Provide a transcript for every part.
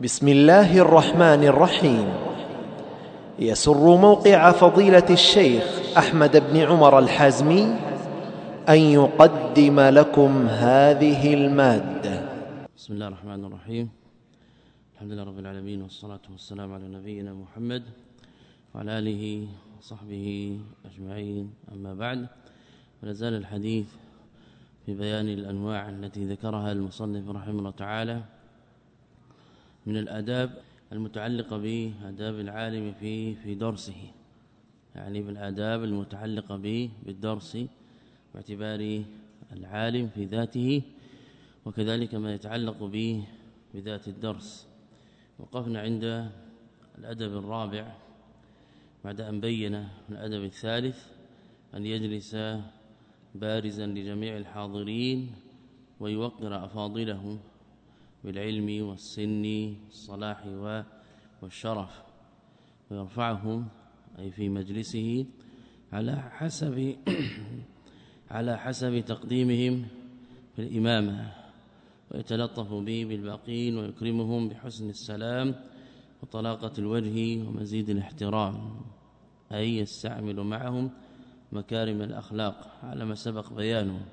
بسم الله الرحمن الرحيم. يسر موقع فضيلة الشيخ أحمد بن عمر الحازمي أن يقدم لكم هذه المادة. بسم الله الرحمن الرحيم. الحمد لله رب العالمين والصلاة والسلام على نبينا محمد وعلى آله وصحبه أجمعين. أما بعد ولا زال الحديث في بيان الأنواع التي ذكرها المصنف رحمه الله تعالى. من الآداب المتعلقة بآداب العالم في في درسه. يعني بالآداب المتعلقة به بالدرس باعتبار العالم في ذاته وكذلك ما يتعلق به بذات الدرس. وقفنا عند الأدب الرابع بعد أن بين الأدب الثالث أن يجلس بارزا لجميع الحاضرين ويوقر أفاضلهم. بالعلم والسن والصلاح والشرف. ويرفعهم أي في مجلسه على حسب على حسب تقديمهم في الإمامة. ويتلطف به بالباقين ويكرمهم بحسن السلام وطلاقة الوجه ومزيد الاحترام. أي يستعمل معهم مكارم الأخلاق على ما سبق بيانه.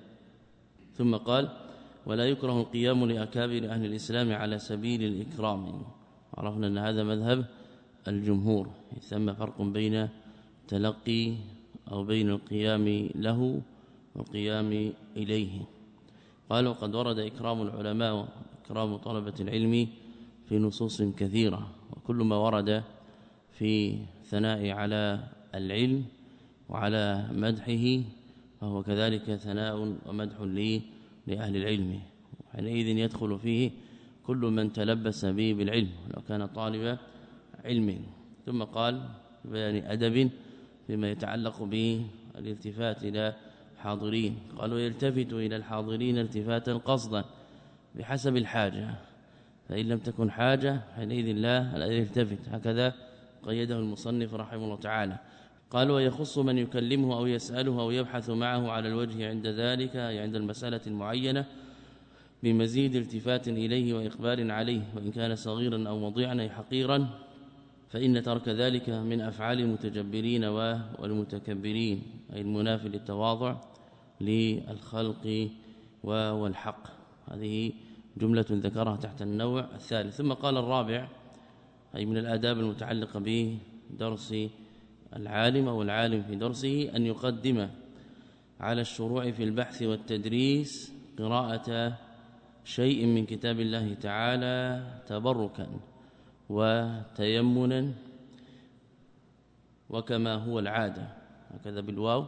ثم قال ولا يكره القيام لأكابر أهل الإسلام على سبيل الإكرام. عرفنا أن هذا مذهب الجمهور ثم فرق بين تلقي أو بين القيام له والقيام إليه. قالوا قد ورد إكرام العلماء وإكرام طلبة العلم في نصوص كثيرة وكل ما ورد في ثناء على العلم وعلى مدحه فهو كذلك ثناء ومدح لي لأهل العلم. حينئذ يدخل فيه كل من تلبس به بالعلم لو كان طالب علم. ثم قال بيان أدب فيما يتعلق به الالتفات إلى حاضرين قالوا يلتفت إلى الحاضرين التفاتا قصدا بحسب الحاجة. فإن لم تكن حاجة حينئذ لا يلتفت. هكذا قيده المصنف رحمه الله تعالى. قال ويخص من يكلمه أو يسأله أو يبحث معه على الوجه عند ذلك أي عند المسألة المعينة بمزيد التفات إليه وإقبال عليه وإن كان صغيرا أو مضيعا أي حقيرا فإن ترك ذلك من أفعال المتجبرين والمتكبرين أي المنافي للتواضع للخلق والحق. هذه جملة ذكرها تحت النوع الثالث. ثم قال الرابع أي من الآداب المتعلقة بدرس العالم أو العالم في درسه أن يقدم على الشروع في البحث والتدريس قراءة شيء من كتاب الله تعالى تبركا وتيمنا وكما هو العادة. هكذا بالواو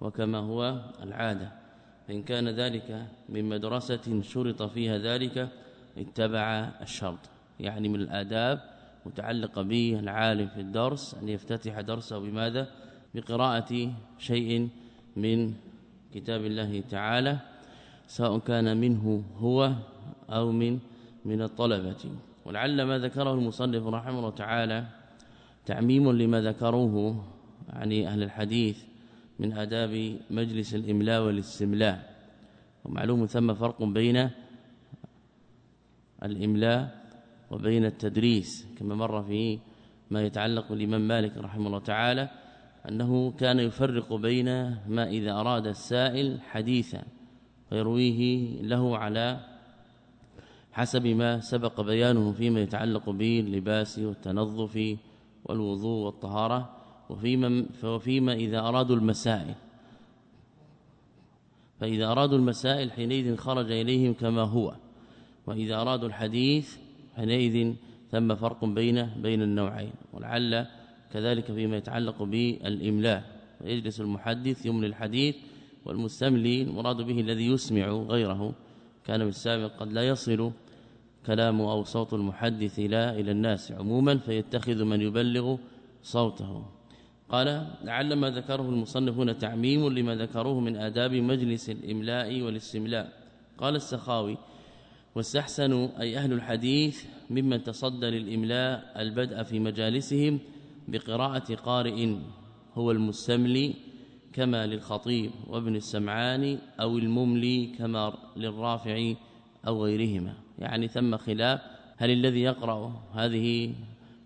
وكما هو العادة. فان كان ذلك من مدرسة شرط فيها ذلك اتبع الشرط. يعني من الآداب متعلقة به العالم في الدرس أن يفتتح درسه بماذا؟ بقراءة شيء من كتاب الله تعالى سواء كان منه هو أو من من الطلبة. ولعل ما ذكره المصنف رحمه الله تعالى تعميم لما ذكروه يعني أهل الحديث من آداب مجلس الإملاء والاستملاء. ومعلوم ثم فرق بين الإملاء وبين التدريس كما مر في ما يتعلق بالإمام مالك رحمه الله تعالى أنه كان يفرق بين ما إذا أراد السائل حديثا ويرويه له على حسب ما سبق بيانه فيما يتعلق باللباس والتنظف والوضوء والطهارة وفيما, وفيما إذا أرادوا المسائل. فإذا أرادوا المسائل حينئذ خرج إليهم كما هو وإذا أرادوا الحديث حينئذ ثم فرق بين بين النوعين ولعل كذلك فيما يتعلق بالإملاء. يجلس المحدث يملي الحديث والمستملي المراد به الذي يسمع غيره. كان بالسابق قد لا يصل كلام أو صوت المحدث إلى إلى الناس عموما فيتخذ من يبلغ صوته. قال لعل ما ذكره المصنفون تعميم لما ذكروه من آداب مجلس الإملاء والاستملاء. قال السخاوي واستحسن أي أهل الحديث ممن تصدى للإملاء البدء في مجالسهم بقراءة قارئ هو المستملي كما للخطيب وابن السمعاني أو المملي كما للرافع أو غيرهما. يعني ثم خلاف هل الذي يقرأ هذه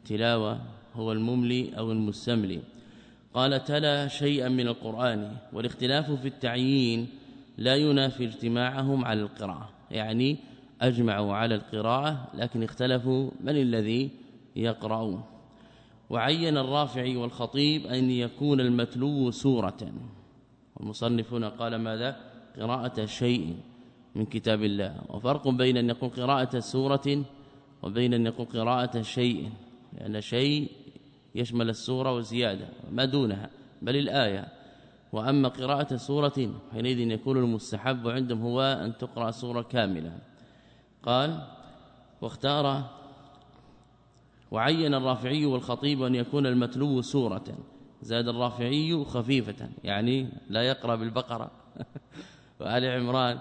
تلاوة هو المملي أو المستملي؟ قال تلا شيئا من القرآن والاختلاف في التعيين لا ينافي اجتماعهم على القراءة. يعني أجمعوا على القراءة لكن اختلفوا من الذي يقرأ. وعين الرافعي والخطيب أن يكون المتلو سورة. والمصنف هنا قال ماذا؟ قراءة شيء من كتاب الله. وفرق بين أن يكون قراءة سورة وبين أن يكون قراءة شيء. لأن شيء يشمل السورة وزيادة ما دونها بل الآية. وأما قراءة سورة حينئذ يكون المستحب عندهم هو أن تقرأ سورة كاملة. قال واختار وعين الرافعي والخطيب أن يكون المتلو سورة. زاد الرافعي خفيفة يعني لا يقرأ بالبقرة. وآل عمران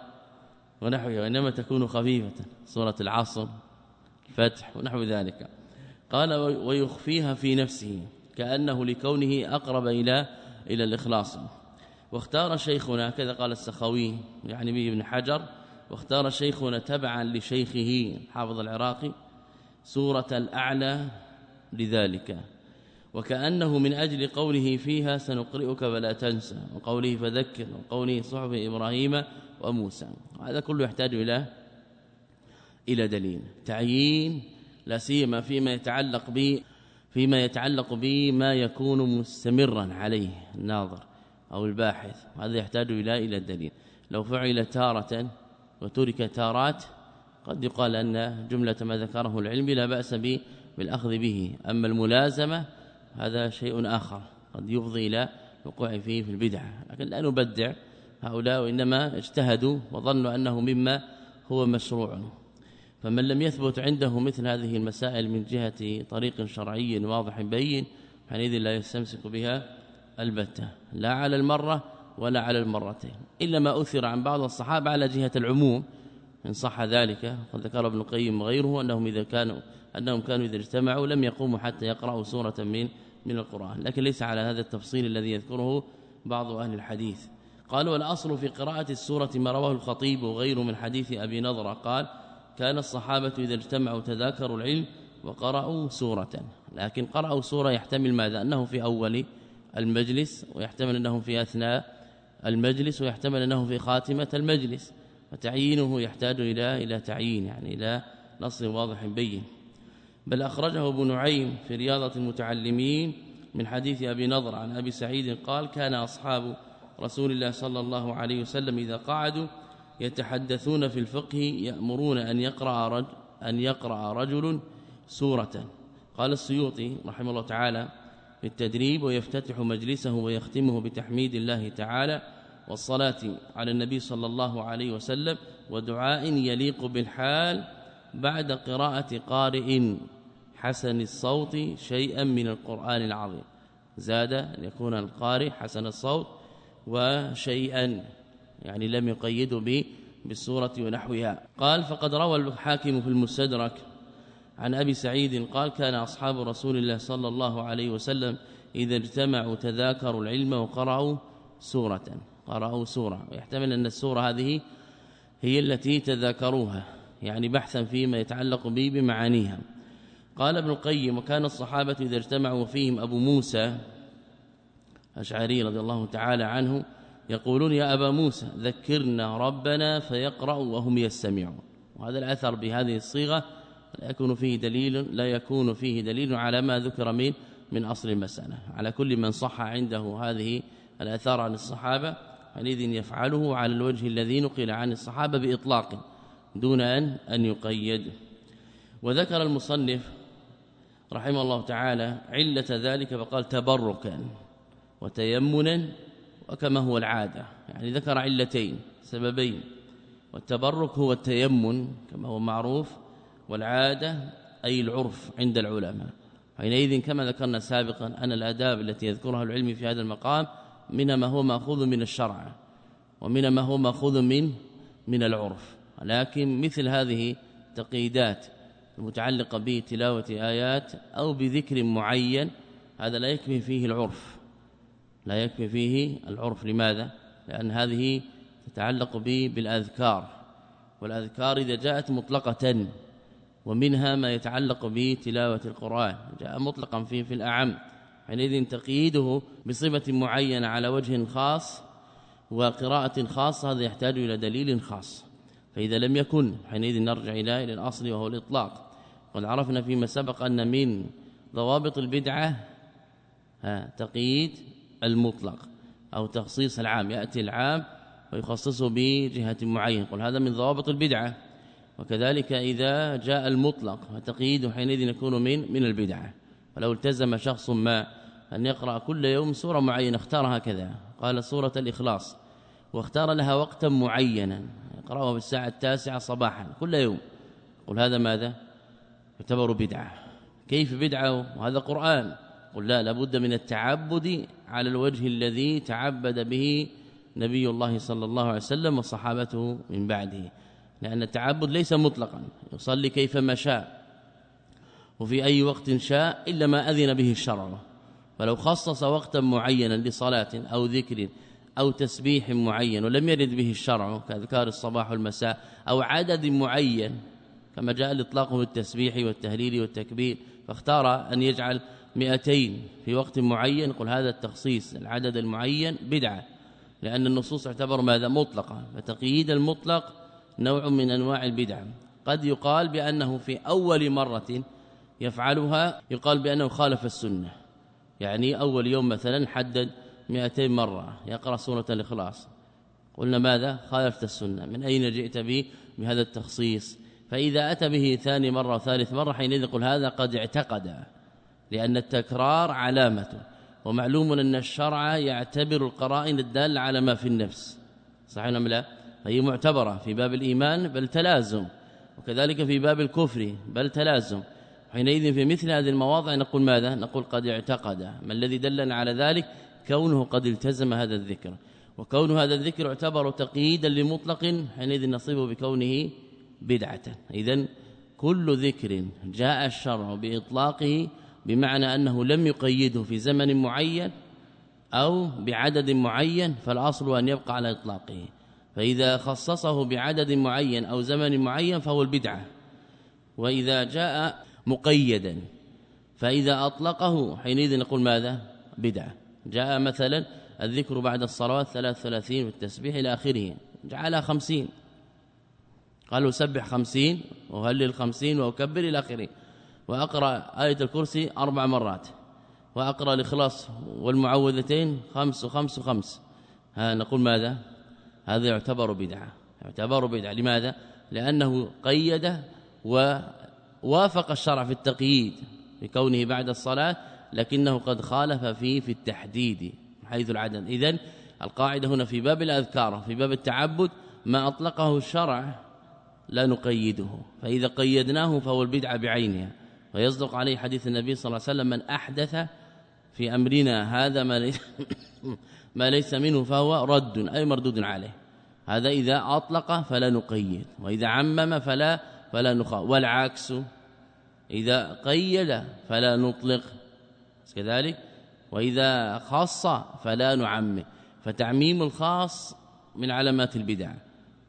ونحوها وإنما تكون خفيفة. سورة العصر الفتح ونحو ذلك. قال ويخفيها في نفسه كأنه لكونه أقرب إلى إلى الإخلاص. واختار شيخنا كذا قال السخوي يعني به ابن حجر واختار شيخنا تبعا لشيخه حافظ العراقي سورة الأعلى لذلك. وكأنه من أجل قوله فيها سنقرئك فلا تنسى وقوله فذكر وقوله صحف إبراهيم وموسى. هذا كله يحتاج إلى إلى دليل. تعيين لا سيما فيما يتعلق به فيما يتعلق بما يكون مستمرا عليه الناظر أو الباحث. هذا يحتاج إلى إلى الدليل. لو فعل تارة وترك تارات قد يقال أن جملة ما ذكره العلم لا بأس به بالأخذ به. أما الملازمة هذا شيء آخر قد يفضي إلى وقوع فيه في البدع. لكن لا نبدع هؤلاء وإنما اجتهدوا وظنوا أنه مما هو مشروع. فمن لم يثبت عنده مثل هذه المسائل من جهة طريق شرعي واضح بين حينئذ لا يستمسك بها البتة. لا على المرة ولا على المرتين إلا ما أثر عن بعض الصحابة على جهة العموم. إن صح ذلك قد ذكر ابن القيم وغيره أنهم إذا كانوا أنهم كانوا إذا اجتمعوا لم يقوموا حتى يقرأوا سورة من من القرآن. لكن ليس على هذا التفصيل الذي يذكره بعض أهل الحديث. قالوا والأصل في قراءة السورة ما رواه الخطيب وغيره من حديث أبي نضرة. قال كان الصحابة إذا اجتمعوا تذاكروا العلم وقرأوا سورة. لكن قرأوا سورة يحتمل ماذا؟ أنه في أول المجلس ويحتمل أنه في أثناء المجلس ويحتمل أنه في خاتمة المجلس فتعيينه يحتاج إلى إلى تعيين يعني إلى نص واضح بين. بل أخرجه ابو نعيم في رياضة المتعلمين من حديث أبي نضر عن أبي سعيد قال كان أصحاب رسول الله صلى الله عليه وسلم إذا قعدوا يتحدثون في الفقه يأمرون أن يقرأ رجل أن يقرأ رجل سورة. قال السيوطي رحمه الله تعالى في التدريب ويفتتح مجلسه ويختمه بتحميد الله تعالى والصلاة على النبي صلى الله عليه وسلم ودعاء يليق بالحال بعد قراءة قارئ حسن الصوت شيئا من القرآن العظيم. زاد أن يكون القارئ حسن الصوت وشيئا يعني لم يقيده به بالسورة ونحوها. قال فقد روى الحاكم في المستدرك عن أبي سعيد قال كان أصحاب رسول الله صلى الله عليه وسلم إذا اجتمعوا تذاكروا العلم وقرأوا سورة. قرأوا سورة. ويحتمل أن السورة هذه هي التي تذاكروها يعني بحثا فيما يتعلق به بمعانيها. قال ابن القيم وكان الصحابة إذا اجتمعوا فيهم أبو موسى أشعري رضي الله تعالى عنه يقولون يا أبا موسى ذكرنا ربنا فيقرأ وهم يستمعون. وهذا الأثر بهذه الصيغة لا يكون فيه دليل لا يكون فيه دليل على ما ذكر من من أصل المسألة. على كل من صح عنده هذه الآثار عن الصحابة حينئذ يفعله على الوجه الذي نقل عن الصحابة بإطلاق دون أن, أن يقيد. وذكر المصنف رحمه الله تعالى علة ذلك فقال تبركا وتيمنا وكما هو العادة. يعني ذكر علتين سببين. والتبرك هو التيمن كما هو معروف والعادة أي العرف عند العلماء. حينئذ كما ذكرنا سابقا أن الآداب التي يذكرها العلم في هذا المقام من ما هو مأخوذ من الشرع ومن ما هو مأخوذ من من العرف. لكن مثل هذه تقييدات المتعلقة بتلاوة آيات أو بذكر معين هذا لا يكفي فيه العرف. لا يكفي فيه العرف. لماذا؟ لأن هذه تتعلق به بالأذكار. والأذكار إذا جاءت مطلقة ومنها ما يتعلق بتلاوة القرآن جاء مطلقا فيه في الأعم. حينئذ تقييده بصفة معينة على وجه خاص وقراءة خاصة هذا يحتاج إلى دليل خاص. فإذا لم يكن حينئذ نرجع إلى إلى الأصل وهو الإطلاق. قد عرفنا فيما سبق أن من ضوابط البدعة تقييد المطلق أو تخصيص العام. يأتي العام ويخصصه بجهة معينة. قل هذا من ضوابط البدعة. وكذلك إذا جاء المطلق فتقييده حينئذ يكون من من البدعة. ولو التزم شخص ما أن يقرأ كل يوم سورة معينة اختارها كذا قال سورة الإخلاص واختار لها وقتا معينا يقرأها في الساعة التاسعة صباحا كل يوم. قل هذا ماذا؟ يعتبر بدعة. كيف بدعة؟ وهذا قرآن. قل لا لابد من التعبد على الوجه الذي تعبد به نبي الله صلى الله عليه وسلم وصحابته من بعده. لأن التعبد ليس مطلقا يصلي كيفما شاء. وفي أي وقت شاء إلا ما أذن به الشرع. فلو خصص وقتا معينا لصلاة أو ذكر أو تسبيح معين ولم يرد به الشرع كذكار الصباح والمساء أو عدد معين كما جاء الإطلاق بالتسبيح والتهليل والتكبير فاختار أن يجعل 200 في وقت معين. قل هذا التخصيص العدد المعين بدعة لأن النصوص تعتبر ماذا؟ مطلقة. فتقييد المطلق نوع من أنواع البدع. قد يقال بأنه في أول مرة يفعلها يقال بأنه خالف السنة. يعني أول يوم مثلا حدد 200 مرة يقرأ سورة الإخلاص. قلنا ماذا؟ خالفت السنة. من أين جئت به بهذا التخصيص. فإذا أتى به ثاني مرة وثالث مرة حينئذ يقول هذا قد اعتقد لأن التكرار علامة ومعلوم أن الشرع يعتبر القرائن الدالة على ما في النفس. صحيح ام لا؟ هي معتبرة في باب الإيمان بل تلازم. وكذلك في باب الكفر بل تلازم. حينئذ في مثل هذه المواضع نقول ماذا؟ نقول قد اعتقد. ما الذي دلنا على ذلك؟ كونه قد التزم هذا الذكر. وكون هذا الذكر يعتبر تقييدا لمطلق حينئذ نصيبه بكونه بدعة. اذا كل ذكر جاء الشرع بإطلاقه بمعنى أنه لم يقيده في زمن معين أو بعدد معين فالأصل أن يبقى على إطلاقه. فإذا خصصه بعدد معين أو زمن معين فهو البدعة. وإذا جاء مقيدا فإذا أطلقه حينئذ نقول ماذا؟ بدعة. جاء مثلا الذكر بعد الصلوات 33 والتسبيح إلى آخره جعلها 50 قالوا سبح 50 وهلل 50 وكبر إلى آخره. وأقرأ آية الكرسي أربع مرات. وأقرأ الإخلاص والمعوذتين خمس وخمس وخمس. ها نقول ماذا؟ هذا يعتبر بدعة. يعتبر بدعة. لماذا؟ لأنه قيد ووافق الشرع في التقييد بكونه بعد الصلاة لكنه قد خالف فيه في التحديد حيث العدد. اذا القاعدة هنا في باب الأذكار في باب التعبد ما أطلقه الشرع لا نقيده. فإذا قيدناه فهو البدعة بعينها. ويصدق عليه حديث النبي صلى الله عليه وسلم من أحدث في أمرنا هذا ما ليس ما ليس منه فهو رد أي مردود عليه. هذا إذا أطلق فلا نقيد وإذا عمم فلا فلا نخا والعكس إذا قيد فلا نطلق كذلك. وإذا خص فلا نعمم. فتعميم الخاص من علامات البدع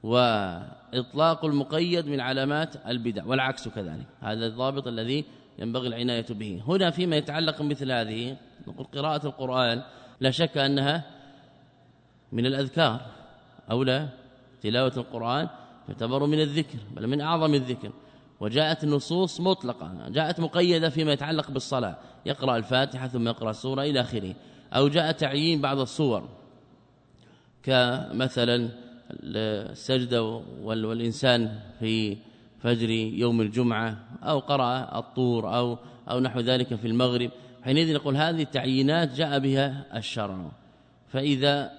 وإطلاق المقيد من علامات البدع والعكس كذلك. هذا الضابط الذي ينبغي العناية به. هنا فيما يتعلق مثل هذه نقول قراءة القرآن لا شك أنها من الأذكار أو لا تلاوة القرآن تعتبر من الذكر بل من أعظم الذكر. وجاءت النصوص مطلقة جاءت مقيدة فيما يتعلق بالصلاة. يقرأ الفاتحة ثم يقرأ السورة إلى آخره. أو جاء تعيين بعض الصور كمثلا السجده والإنسان في فجر يوم الجمعة أو قرأ الطور أو أو نحو ذلك في المغرب. حينئذ نقول هذه التعيينات جاء بها الشرع. فإذا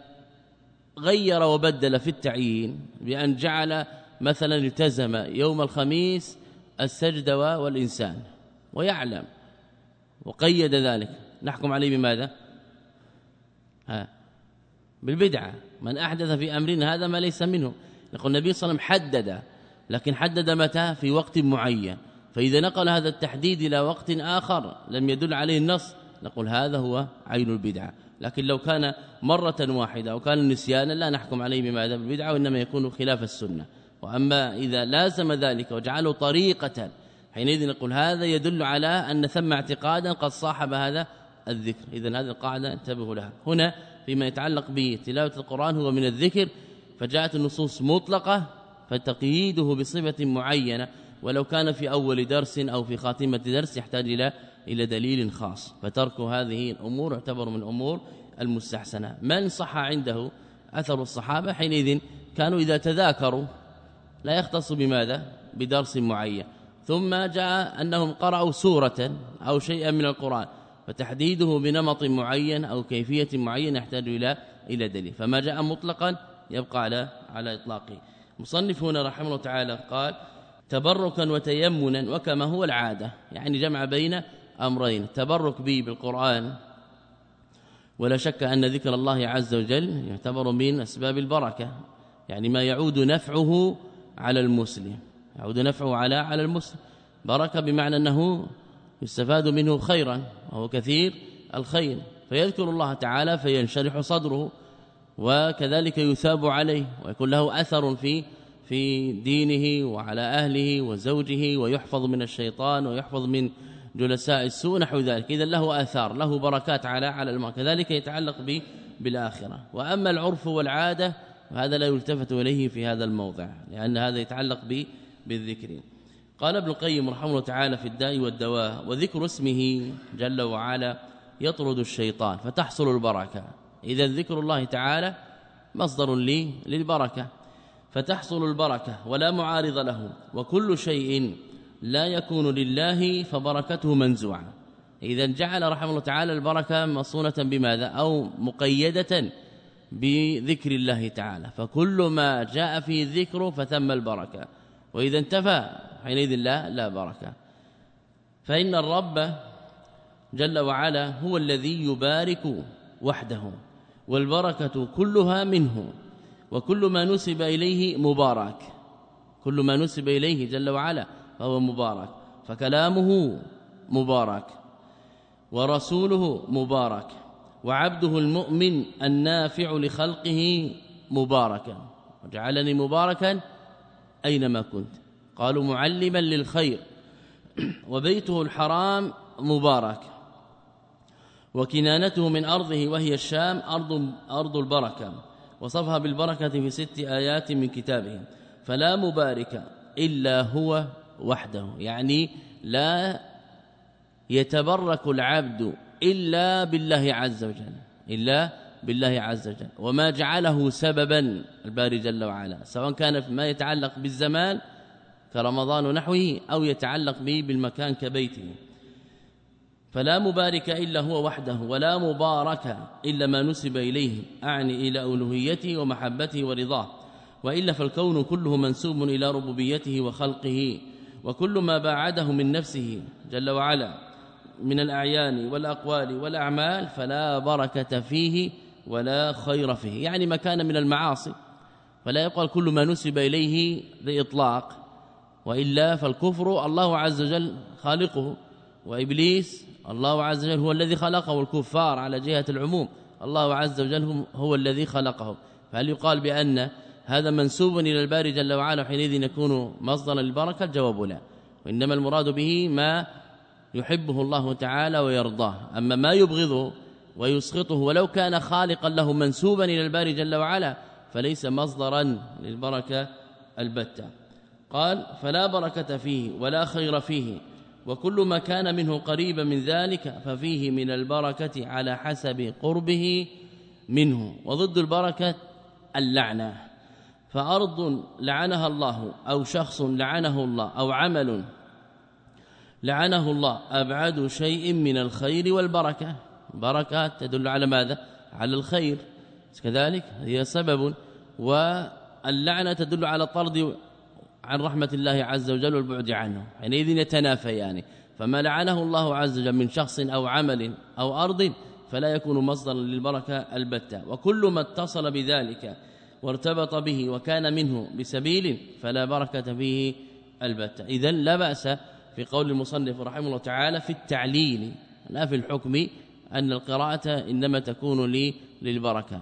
غير وبدل في التعيين بأن جعل مثلا التزم يوم الخميس السجدة والإنسان ويعلم وقيد ذلك. نحكم عليه بماذا؟ ها بالبدعة. من أحدث في امرنا هذا ما ليس منه. يقول النبي صلى الله عليه وسلم حدد لكن حدد متى؟ في وقت معين. فإذا نقل هذا التحديد إلى وقت آخر لم يدل عليه النص نقول هذا هو عين البدعة. لكن لو كان مرة واحدة أو كان نسيانا لا نحكم عليه بماذا بالبدعه وإنما يكون خلاف السنة. وأما إذا لازم ذلك وجعله طريقة حينئذ نقول هذا يدل على أن ثم اعتقادا قد صاحب هذا الذكر. اذا هذه القاعدة انتبهوا لها. هنا فيما يتعلق بتلاوة القرآن هو من الذكر فجاءت النصوص مطلقة فتقييده بصفة معينة. ولو كان في أول درس أو في خاتمة درس يحتاج إلى إلى دليل خاص. فترك هذه الأمور يعتبر من أمور المستحسنة. من صح عنده أثر الصحابة حينئذ كانوا إذا تذاكروا لا يختص بماذا؟ بدرس معين. ثم جاء أنهم قرأوا سورة أو شيئا من القرآن. فتحديده بنمط معين أو كيفية معينة يحتاج إلى إلى دليل. فما جاء مطلقا يبقى على على إطلاقه. مصنف هنا رحمه الله تعالى قال تبركا وتيمنا وكما هو العادة يعني جمع بين أمرين تبرك به بالقرآن ولا شك أن ذكر الله عز وجل يعتبر من أسباب البركة يعني ما يعود نفعه على المسلم يعود نفعه على على المسلم. بركه بمعنى أنه يستفاد منه خيرا وهو كثير الخير. فيذكر الله تعالى فينشرح صدره وكذلك يثاب عليه ويكون له أثر في في دينه وعلى أهله وزوجه ويحفظ من الشيطان ويحفظ من جلساء السوء نحو ذلك. اذا له آثار له بركات على على الماء كذلك يتعلق به بالآخرة. وأما العرف والعادة فهذا لا يلتفت إليه في هذا الموضع لأن هذا يتعلق به بالذكر. قال ابن القيم رحمه الله تعالى في الداء والدواء وذكر اسمه جل وعلا يطرد الشيطان فتحصل البركة. اذا ذكر الله تعالى مصدر لي للبركة. فتحصل البركة ولا معارض له وكل شيء لا يكون لله فبركته منزوعة. اذا جعل رحمه الله تعالى البركة مصونة بماذا؟ أو مقيدة بذكر الله تعالى. فكل ما جاء فيه الذكر فثم البركة. وإذا انتفى حينئذ لا لا بركة. فإن الرب جل وعلا هو الذي يبارك وحده والبركة كلها منه. وكل ما نسب إليه مبارك. كل ما نسب إليه جل وعلا فهو مبارك. فكلامه مبارك. ورسوله مبارك. وعبده المؤمن النافع لخلقه مباركا. وجعلني مباركا أينما كنت. قالوا معلما للخير. وبيته الحرام مبارك. وكنانته من أرضه وهي الشام ارض أرض البركة. وصفها بالبركة في ست آيات من كتابه فلا مبارك إلا هو وحده. يعني لا يتبرك العبد إلا بالله عز وجل. إلا بالله عز وجل. وما جعله سببا الباري جل وعلا. سواء كان ما يتعلق بالزمان كرمضان ونحوه أو يتعلق به بالمكان كبيته. فلا مبارك إلا هو وحده ولا مبارك إلا ما نسب إليه أعني إلى ألوهيته ومحبته ورضاه. وإلا فالكون كله منسوب إلى ربوبيته وخلقه وكل ما باعده من نفسه جل وعلا من الأعيان والأقوال والأعمال فلا بركة فيه ولا خير فيه. يعني ما كان من المعاصي فلا يقال كل ما نسب إليه بإطلاق. وإلا فالكفر الله عز وجل خالقه وإبليس الله عز وجل هو الذي خلقه الكفار على جهة العموم. الله عز وجل هو الذي خلقهم. فهل يقال بأن هذا منسوب إلى الباري جل وعلا حينئذ يكون مصدرا للبركة؟ الجواب لا. وإنما المراد به ما يحبه الله تعالى ويرضاه. أما ما يبغضه ويسخطه ولو كان خالقا له منسوبا إلى الباري جل وعلا فليس مصدرا للبركة البتة. قال فلا بركة فيه ولا خير فيه. وكل ما كان منه قريبا من ذلك ففيه من البركة على حسب قربه منه. وضد البركة اللعنة. فأرض لعنها الله أو شخص لعنه الله أو عمل لعنه الله أبعد شيء من الخير والبركة. بركات تدل على ماذا؟ على الخير. كذلك هي سبب. واللعنة تدل على الطرد عن رحمة الله عز وجل والبعد عنه. حينئذ يتنافيان. يعني فما لعنه الله عز وجل من شخص أو عمل أو أرض فلا يكون مصدرا للبركة البتة. وكل ما اتصل بذلك وارتبط به وكان منه بسبيل فلا بركة فيه البتة. إذا لا بأس في قول المصنف رحمه الله تعالى في التعليل لا في الحكم أن القراءة إنما تكون لي للبركة.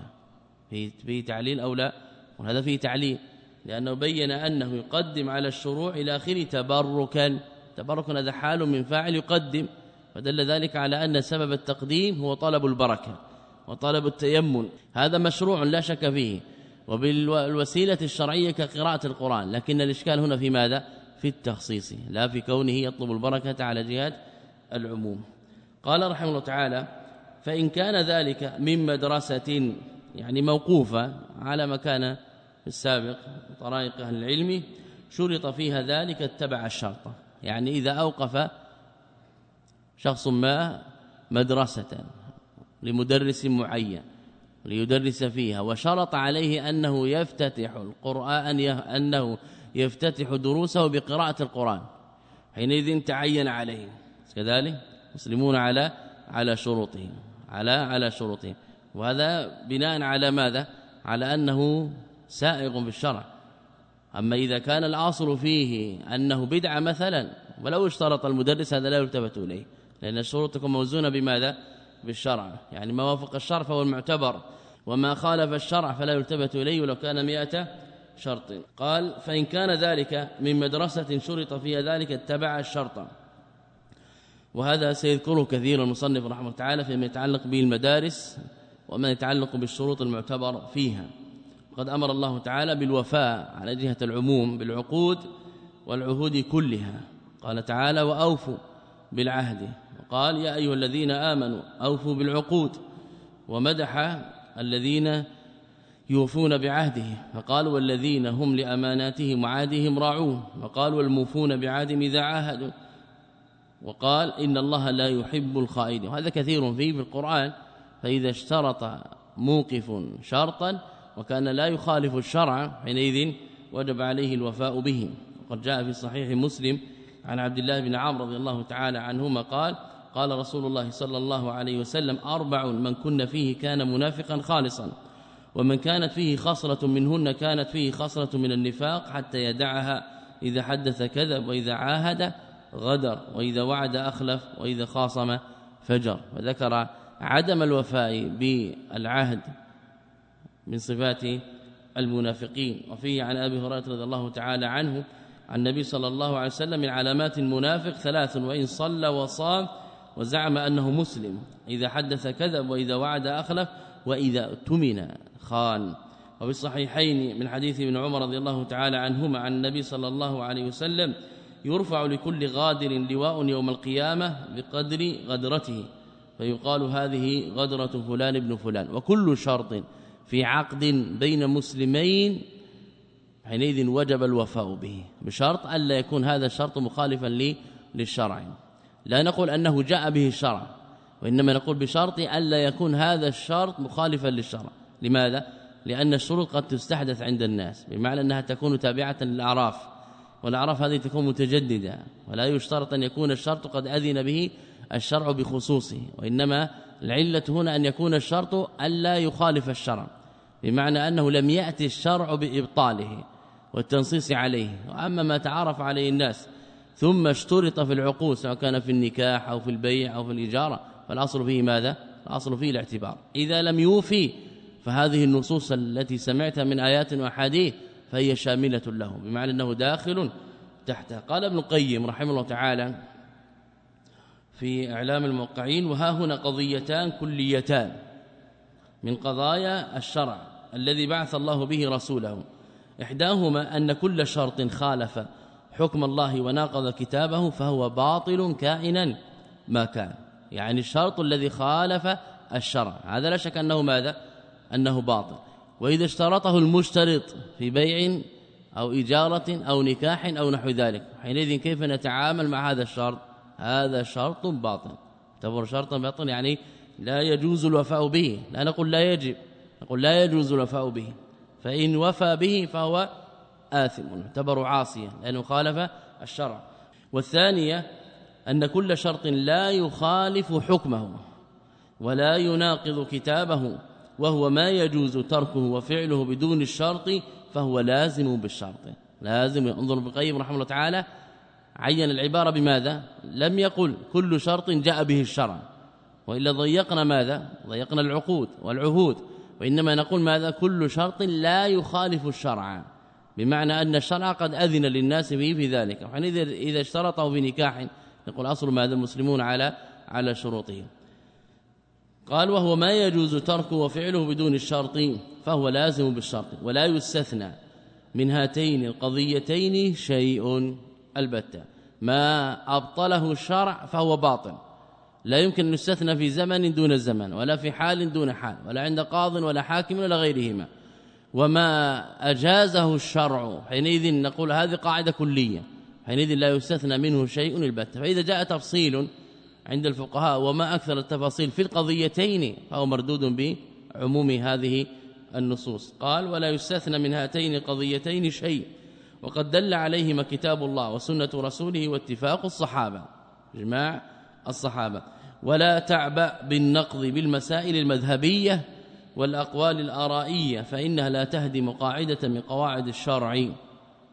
في تعليل أو لا؟ وهذا فيه تعليل. لأنه بين أنه يقدم على الشروع إلى آخره تبركا. تبرك هذا حال من فاعل يقدم. فدل ذلك على أن سبب التقديم هو طلب البركة وطلب التيمن هذا مشروع لا شك فيه. وبالوسيلة الشرعية كقراءة القرآن. لكن الإشكال هنا في ماذا؟ في التخصيص. لا في كونه يطلب البركة على جهه العموم. قال رحمه الله تعالى فإن كان ذلك من مدرسة يعني موقوفة على ما كان في السابق طرائق أهل العلم شرط فيها ذلك اتبع الشرط. يعني إذا أوقف شخص ما مدرسة لمدرس معين ليدرس فيها وشرط عليه أنه يفتتح القرآن أنه يفتتح دروسه بقراءة القرآن. حينئذ تعين عليه. كذلك مسلمون على على شروطهم على على شروطهم. وهذا بناء على ماذا؟ على أنه سائغ بالشرع. أما إذا كان الأصل فيه أنه بدعة مثلا ولو اشترط المدرس هذا لا يلتفت إليه لأن الشروط تكون موزونة بماذا؟ بالشرع. يعني ما وافق الشرع فهو المعتبر وما خالف الشرع فلا يلتفت إليه ولو كان مئة شرط. قال فإن كان ذلك من مدرسة شرط فيها ذلك اتبع الشرط. وهذا سيذكره كثير المصنف رحمه الله تعالى فيما يتعلق بالمدارس وما يتعلق بالشروط المعتبر فيها. وقد أمر الله تعالى بالوفاء على جهة العموم بالعقود والعهود كلها. قال تعالى وأوفوا بالعهد وقال يا أيها الذين آمنوا أوفوا بالعقود ومدح الذين يوفون بعهده. فقال والذين هم لأماناتهم وعادهم راعون وقال والموفون بعهدهم إذا عاهدوا وقال إن الله لا يحب الخائدين وهذا كثير فيه بالقرآن فإذا اشترط موقف شرطا وكان لا يخالف الشرع حينئذ وجب عليه الوفاء به. وقد جاء في صحيح مسلم عن عبد الله بن عمرو رضي الله تعالى عنهما قال قال رسول الله صلى الله عليه وسلم أربع من كن فيه كان منافقا خالصا ومن كانت فيه خصلة منهن كانت فيه خصلة من النفاق حتى يدعها إذا حدث كذب وإذا عاهد غدر وإذا وعد أخلف وإذا خاصم فجر. وذكر عدم الوفاء بالعهد. من صفات المنافقين. وفيه عن أبي هريرة رضي الله تعالى عنه عن النبي صلى الله عليه وسلم من علامات المنافق ثلاث وإن صلى وصام وزعم أنه مسلم إذا حدث كذب وإذا وعد أخلف وإذا اؤتمن خان. وفي الصحيحين من حديث ابن عمر رضي الله تعالى عنهما عن النبي صلى الله عليه وسلم يرفع لكل غادر لواء يوم القيامة بقدر غدرته فيقال هذه غدرة فلان ابن فلان. وكل شرط في عقد بين مسلمين حينئذ وجب الوفاء به بشرط الا يكون هذا الشرط مخالفا للشرع. لا نقول أنه جاء به الشرع وإنما نقول بشرط الا يكون هذا الشرط مخالفا للشرع. لماذا؟ لأن الشروط قد تستحدث عند الناس بمعنى أنها تكون تابعة للأعراف والأعراف هذه تكون متجددة ولا يشترط أن يكون الشرط قد أذن به الشرع بخصوصه وإنما العلة هنا أن يكون الشرط ألا يخالف الشرع. بمعنى أنه لم يأتي الشرع بإبطاله والتنصيص عليه. وأما ما تعارف عليه الناس ثم اشترط في العقود سواء كان في النكاح أو في البيع أو في الإجارة فالأصل فيه ماذا؟ الأصل فيه الاعتبار. إذا لم يوفي فهذه النصوص التي سمعتها من آيات وأحاديث فهي شاملة له بمعنى أنه داخل تحتها. قال ابن القيم رحمه الله تعالى في إعلام الموقعين وها هنا قضيتان كليتان من قضايا الشرع. الذي بعث الله به رسوله. إحداهما أن كل شرط خالف حكم الله وناقض كتابه فهو باطل كائنا ما كان. يعني الشرط الذي خالف الشرع. هذا لا شك أنه ماذا؟ أنه باطل. وإذا اشترطه المشترط في بيع أو إجارة أو نكاح أو نحو ذلك حينئذ كيف نتعامل مع هذا الشرط؟ هذا شرط باطل. تبر شرطا باطل يعني لا يجوز الوفاء به. لا نقول لا يجب. نقول لا يجوز الوفاء به فإن وفى به فهو آثم يعتبر عاصيا لأنه خالف الشرع. والثانية أن كل شرط لا يخالف حكمه ولا يناقض كتابه وهو ما يجوز تركه وفعله بدون الشرط فهو لازم بالشرط. لازم انظر بقيم رحمه الله تعالى عين العبارة بماذا؟ لم يقل كل شرط جاء به الشرع وإلا ضيقنا ماذا؟ ضيقنا العقود والعهود. وإنما نقول ماذا؟ كل شرط لا يخالف الشرع بمعنى أن الشرع قد أذن للناس به في ذلك. وحينئذ إذا اشترطوا في نكاح نقول أصل ما المسلمون على على شروطهم. قال وهو ما يجوز تركه وفعله بدون الشرط فهو لازم بالشرط ولا يستثنى من هاتين القضيتين شيء. البتة ما أبطله الشرع فهو باطل. لا يمكن أن يستثنى في زمن دون الزمن ولا في حال دون حال ولا عند قاض ولا حاكم ولا غيرهما. وما أجازه الشرع حينئذ نقول هذه قاعدة كلية حينئذ لا يستثنى منه شيء البتة. فإذا جاء تفصيل عند الفقهاء وما أكثر التفاصيل في القضيتين فهو مردود بعموم هذه النصوص. قال ولا يستثنى من هاتين القضيتين شيء وقد دل عليهما كتاب الله وسنة رسوله واتفاق الصحابة. إجماع الصحابة. ولا تعبأ بالنقض بالمسائل المذهبية والأقوال الآرائية فإنها لا تهدم قاعدة من قواعد الشرع.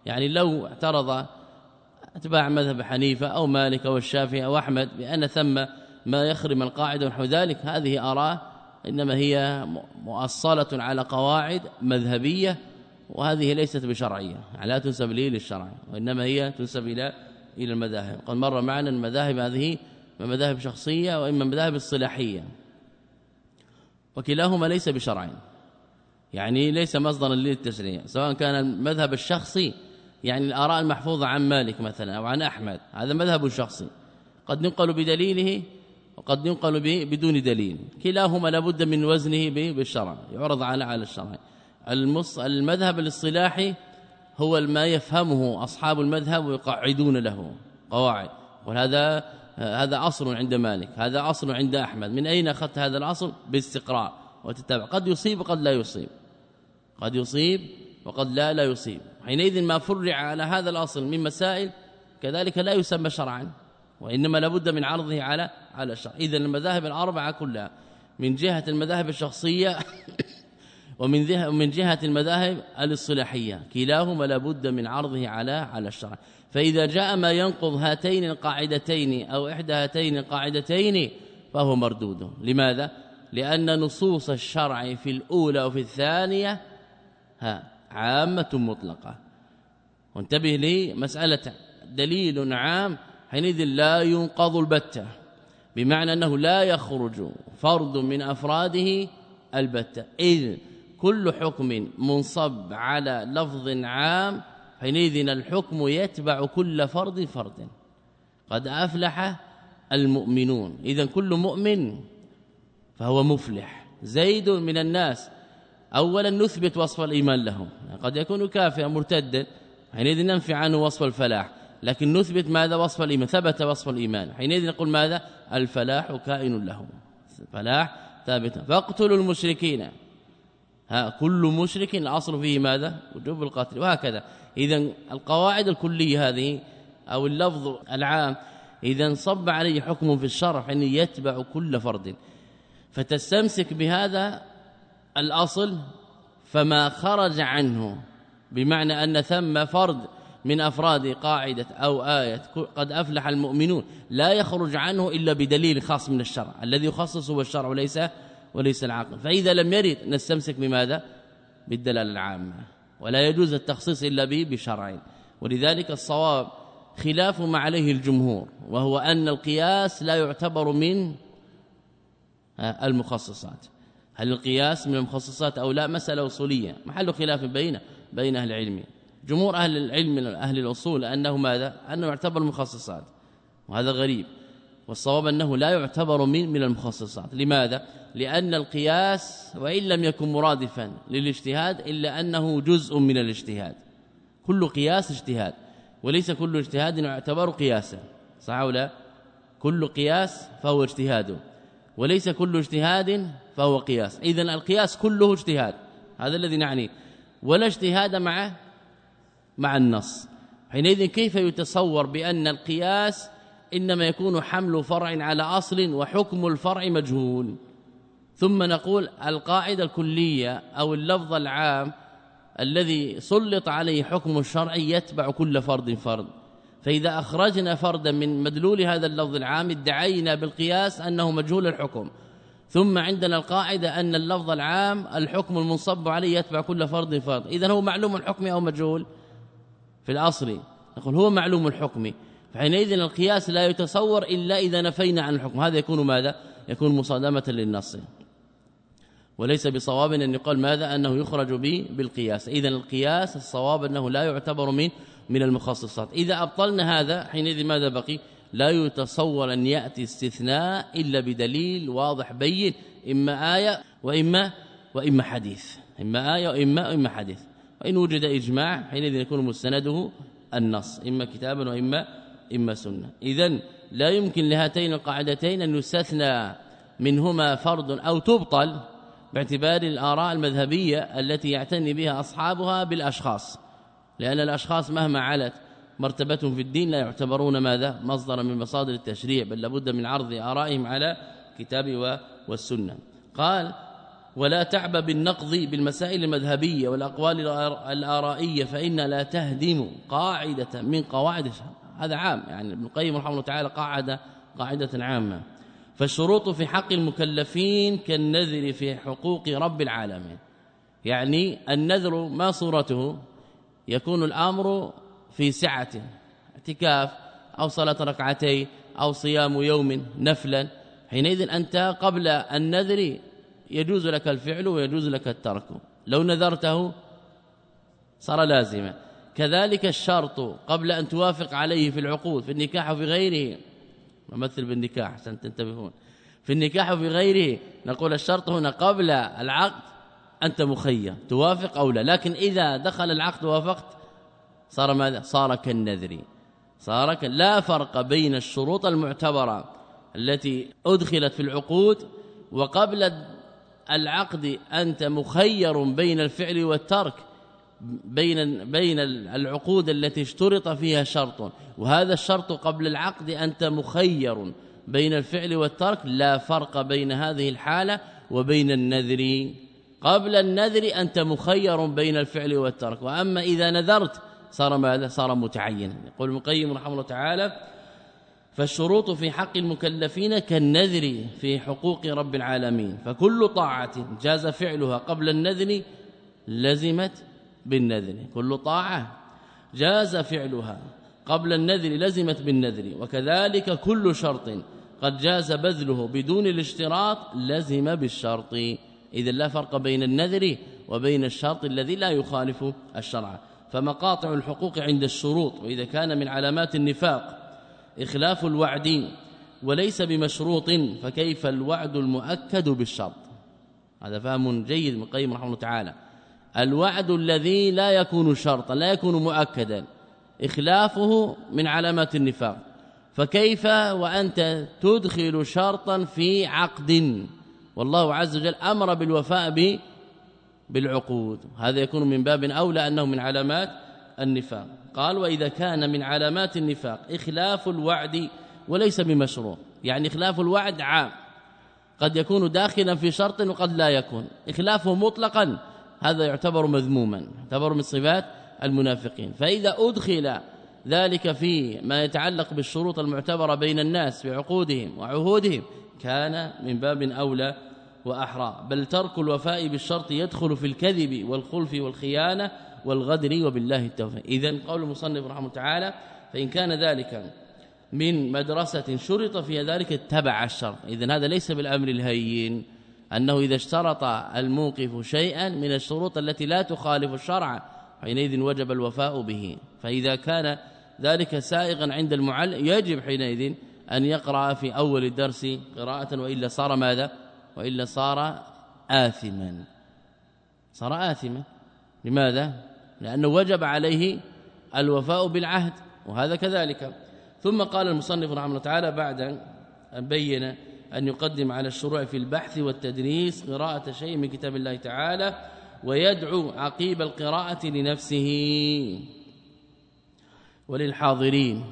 يعني لو اعترض أتباع مذهب حنيفة أو مالك أو الشافعي أو أحمد بأن ثم ما يخرم القاعدة ونحو ذلك هذه آراء إنما هي مؤصلة على قواعد مذهبية وهذه ليست بشرعية. يعني لا تنسب لي للشرع وإنما هي تنسب إلى إلى المذاهب. قد مر معنا المذاهب هذه مذاهب شخصية وإما مذاهب الصلاحيه وكلاهما ليس بشرع يعني ليس مصدرا للتشريع سواء كان المذهب الشخصي يعني الآراء المحفوظة عن مالك مثلا أو عن أحمد. هذا مذهب شخصي. قد ينقل بدليله وقد ينقل بدون دليل. كلاهما لابد من وزنه بالشرع. يعرض على على الشرع. المص المذهب الاصطلاحي هو ما يفهمه أصحاب المذهب ويقعدون له قواعد. وهذا هذا أصل عند مالك هذا أصل عند أحمد. من أين أخذت هذا الأصل؟ باستقراء وتتابع. قد يصيب وقد لا يصيب. قد يصيب وقد لا لا يصيب. حينئذ ما فرع على هذا الأصل من مسائل كذلك لا يسمى شرعا وإنما لابد من عرضه على على الشرع. اذا المذاهب الأربعة كلها من جهة المذاهب الشخصية ومن ومن جهة المذاهب الاصطلاحية. كلاهما لابد من عرضه على على الشرع. فإذا جاء ما ينقض هاتين القاعدتين أو إحدى هاتين القاعدتين فهو مردود. لماذا؟ لأن نصوص الشرع في الأولى وفي الثانية ها عامة مطلقة. وانتبه لي مسألة دليل عام حينئذ لا ينقض البتة بمعنى أنه لا يخرج فرد من أفراده البتة إذ كل حكم منصب على لفظ عام حينئذ الحكم يتبع كل فرد فرد. قد أفلح المؤمنون. إذا كل مؤمن فهو مفلح. زيد من الناس اولا نثبت وصف الإيمان لهم. قد يكون كافرا مرتدا حينئذ ننفي عنه وصف الفلاح. لكن نثبت ماذا؟ وصف الإيمان. ثبت وصف الإيمان. حينئذ نقول ماذا؟ الفلاح كائن لهم. الفلاح ثابت. فاقتلوا المشركين. ها كل مشرك الأصل فيه ماذا؟ وجوب القتل. وهكذا. إذا القواعد الكلية هذه أو اللفظ العام إذا صب عليه حكم في الشرع أن يتبع كل فرد. فتستمسك بهذا الأصل فما خرج عنه بمعنى أن ثم فرد من أفراد قاعدة أو آية قد أفلح المؤمنون لا يخرج عنه إلا بدليل خاص من الشرع الذي يخصص هو الشرع وليس وليس العقل فإذا لم يرد نستمسك بماذا؟ بالدلالة العامة. ولا يجوز التخصيص إلا به بشرع ولذلك الصواب خلاف ما عليه الجمهور وهو أن القياس لا يعتبر من المخصصات. هل القياس من المخصصات أو لا؟ مسألة أصولية. محل خلاف بين بين أهل العلم. جمهور أهل العلم من أهل الأصول أنه ماذا؟ أنه يعتبر مخصصات وهذا غريب. والصواب أنه لا يعتبر من من المخصصات. لماذا؟ لأن القياس وإن لم يكن مرادفا للاجتهاد إلا أنه جزء من الاجتهاد. كل قياس اجتهاد وليس كل اجتهاد يعتبر قياسا. صح أو لا؟ كل قياس فهو اجتهاد وليس كل اجتهاد فهو قياس. اذا القياس كله اجتهاد هذا الذي نعني. ولا اجتهاد مع مع النص. حينئذ كيف يتصور بأن القياس إنما يكون حمل فرع على أصل وحكم الفرع مجهول؟ ثم نقول القاعدة الكلية أو اللفظ العام الذي سلط عليه حكم الشرع يتبع كل فرد فرد. فإذا أخرجنا فردا من مدلول هذا اللفظ العام ادعينا بالقياس أنه مجهول الحكم. ثم عندنا القاعدة أن اللفظ العام الحكم المنصب عليه يتبع كل فرض فرض إذا هو معلوم الحكم أو مجهول؟ في الأصل نقول هو معلوم الحكم. فحينئذ القياس لا يتصور إلا إذا نفينا عن الحكم. هذا يكون ماذا؟ يكون مصادمة للنص. وليس بصواب أن يقال ماذا؟ أنه يخرج به بالقياس. إذا القياس الصواب أنه لا يعتبر من من المخصصات. إذا أبطلنا هذا حينئذ ماذا بقي؟ لا يتصور أن يأتي استثناء إلا بدليل واضح بين إما آية وإما وإما حديث. إما آية وإما وإما حديث. وإن وجد إجماع حينئذ يكون مستنده النص إما كتابا وإما إما سنة. إذا لا يمكن لهاتين القاعدتين أن يستثنى منهما فرض أو تبطل باعتبار الآراء المذهبية التي يعتني بها أصحابها بالأشخاص. لأن الأشخاص مهما علت مرتبتهم في الدين لا يعتبرون ماذا؟ مصدرا من مصادر التشريع بل لابد من عرض آرائهم على كتاب والسنة. قال ولا تعب بالنقض بالمسائل المذهبية والأقوال الآرائية فإن لا تهدم قاعدة من قواعد هذا عام يعني ابن القيم رحمه الله تعالى قاعدة قاعدة عامة. فالشروط في حق المكلفين كالنذر في حقوق رب العالمين. يعني النذر ما صورته؟ يكون الأمر في سعة اعتكاف أو صلاة ركعتين أو صيام يوم نفلا. حينئذ أنت قبل النذر يجوز لك الفعل ويجوز لك الترك. لو نذرته صار لازما. كذلك الشرط قبل أن توافق عليه في العقود في النكاح وفي غيره نمثل بالنكاح عشان تنتبهون في النكاح وفي غيره نقول الشرط هنا قبل العقد أنت مخير توافق أو لا. لكن إذا دخل العقد وافقت صار ماذا؟ صار كالنذر. صار. لا فرق بين الشروط المعتبرة التي أدخلت في العقود وقبل العقد أنت مخير بين الفعل والترك. بين بين العقود التي اشترط فيها شرط. وهذا الشرط قبل العقد أنت مخير بين الفعل والترك. لا فرق بين هذه الحالة وبين النذر. قبل النذر أنت مخير بين الفعل والترك. وأما إذا نذرت صار ماذا؟ صار متعين يقول المقيم رحمه الله تعالى فالشروط في حق المكلفين كالنذر في حقوق رب العالمين. فكل طاعة جاز فعلها قبل النذر لزمت بالنذر كل طاعة جاز فعلها. قبل النذر لزمت بالنذر وكذلك كل شرط قد جاز بذله بدون الاشتراط لزم بالشرط. اذا لا فرق بين النذر وبين الشرط الذي لا يخالف الشرع. فمقاطع الحقوق عند الشروط وإذا كان من علامات النفاق إخلاف الوعد وليس بمشروط فكيف الوعد المؤكد بالشرط؟ هذا فهم جيد من قيم رحمه الله تعالى. الوعد الذي لا يكون شرطا لا يكون مؤكدا. إخلافه من علامات النفاق. فكيف وأنت تدخل شرطا في عقد؟ والله عز وجل أمر بالوفاء بالعقود. هذا يكون من باب أولى أنه من علامات النفاق. قال وإذا كان من علامات النفاق إخلاف الوعد وليس بمشروع. يعني إخلاف الوعد عام. قد يكون داخلا في شرط وقد لا يكون. إخلافه مطلقا. هذا يعتبر مذموما يعتبر من صفات المنافقين. فإذا أدخل ذلك في ما يتعلق بالشروط المعتبرة بين الناس في عقودهم وعهودهم كان من باب أولى وأحرى. بل ترك الوفاء بالشرط يدخل في الكذب والخلف والخيانة والغدر وبالله التوفيق. إذا قول المصنف رحمه تعالى فإن كان ذلك من مدرسة شرط في ذلك اتبع الشرط. إذا هذا ليس بالأمر الهين. أنه إذا اشترط الموقف شيئا من الشروط التي لا تخالف الشرع حينئذ وجب الوفاء به. فإذا كان ذلك سائغا عند المعلم يجب حينئذ أن يقرأ في أول الدرس قراءة وإلا صار ماذا؟ وإلا صار آثما. صار آثما. لماذا؟ لأنه وجب عليه الوفاء بالعهد وهذا كذلك. ثم قال المصنف رحمه الله تعالى بعد أن بين أن يقدم على الشروع في البحث والتدريس قراءة شيء من كتاب الله تعالى ويدعو عقيب القراءة لنفسه. وللحاضرين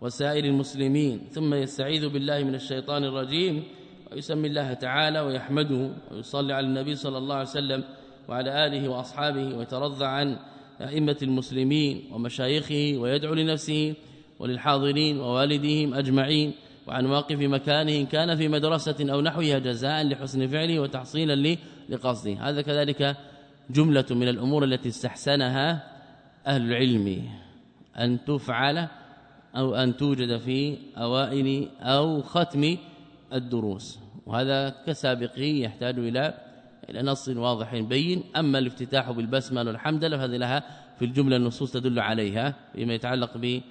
وسائر المسلمين. ثم يستعيذ بالله من الشيطان الرجيم. ويسمي الله تعالى ويحمده ويصلي على النبي صلى الله عليه وسلم وعلى آله وأصحابه ويترضى عن أئمة المسلمين ومشايخه ويدعو لنفسه وللحاضرين ووالديهم أجمعين. وعن واقف مكانه إن كان في مدرسة أو نحوها جزاء لحسن فعله وتحصيلا لقصده. هذا كذلك جملة من الأمور التي استحسنها أهل العلم. أن تفعل أو أن توجد في أوائل أو ختم الدروس. وهذا كسابقه يحتاج إلى إلى نص واضح بين. أما الافتتاح بالبسملة والحمدلله فهذه لها في الجملة النصوص تدل عليها فيما يتعلق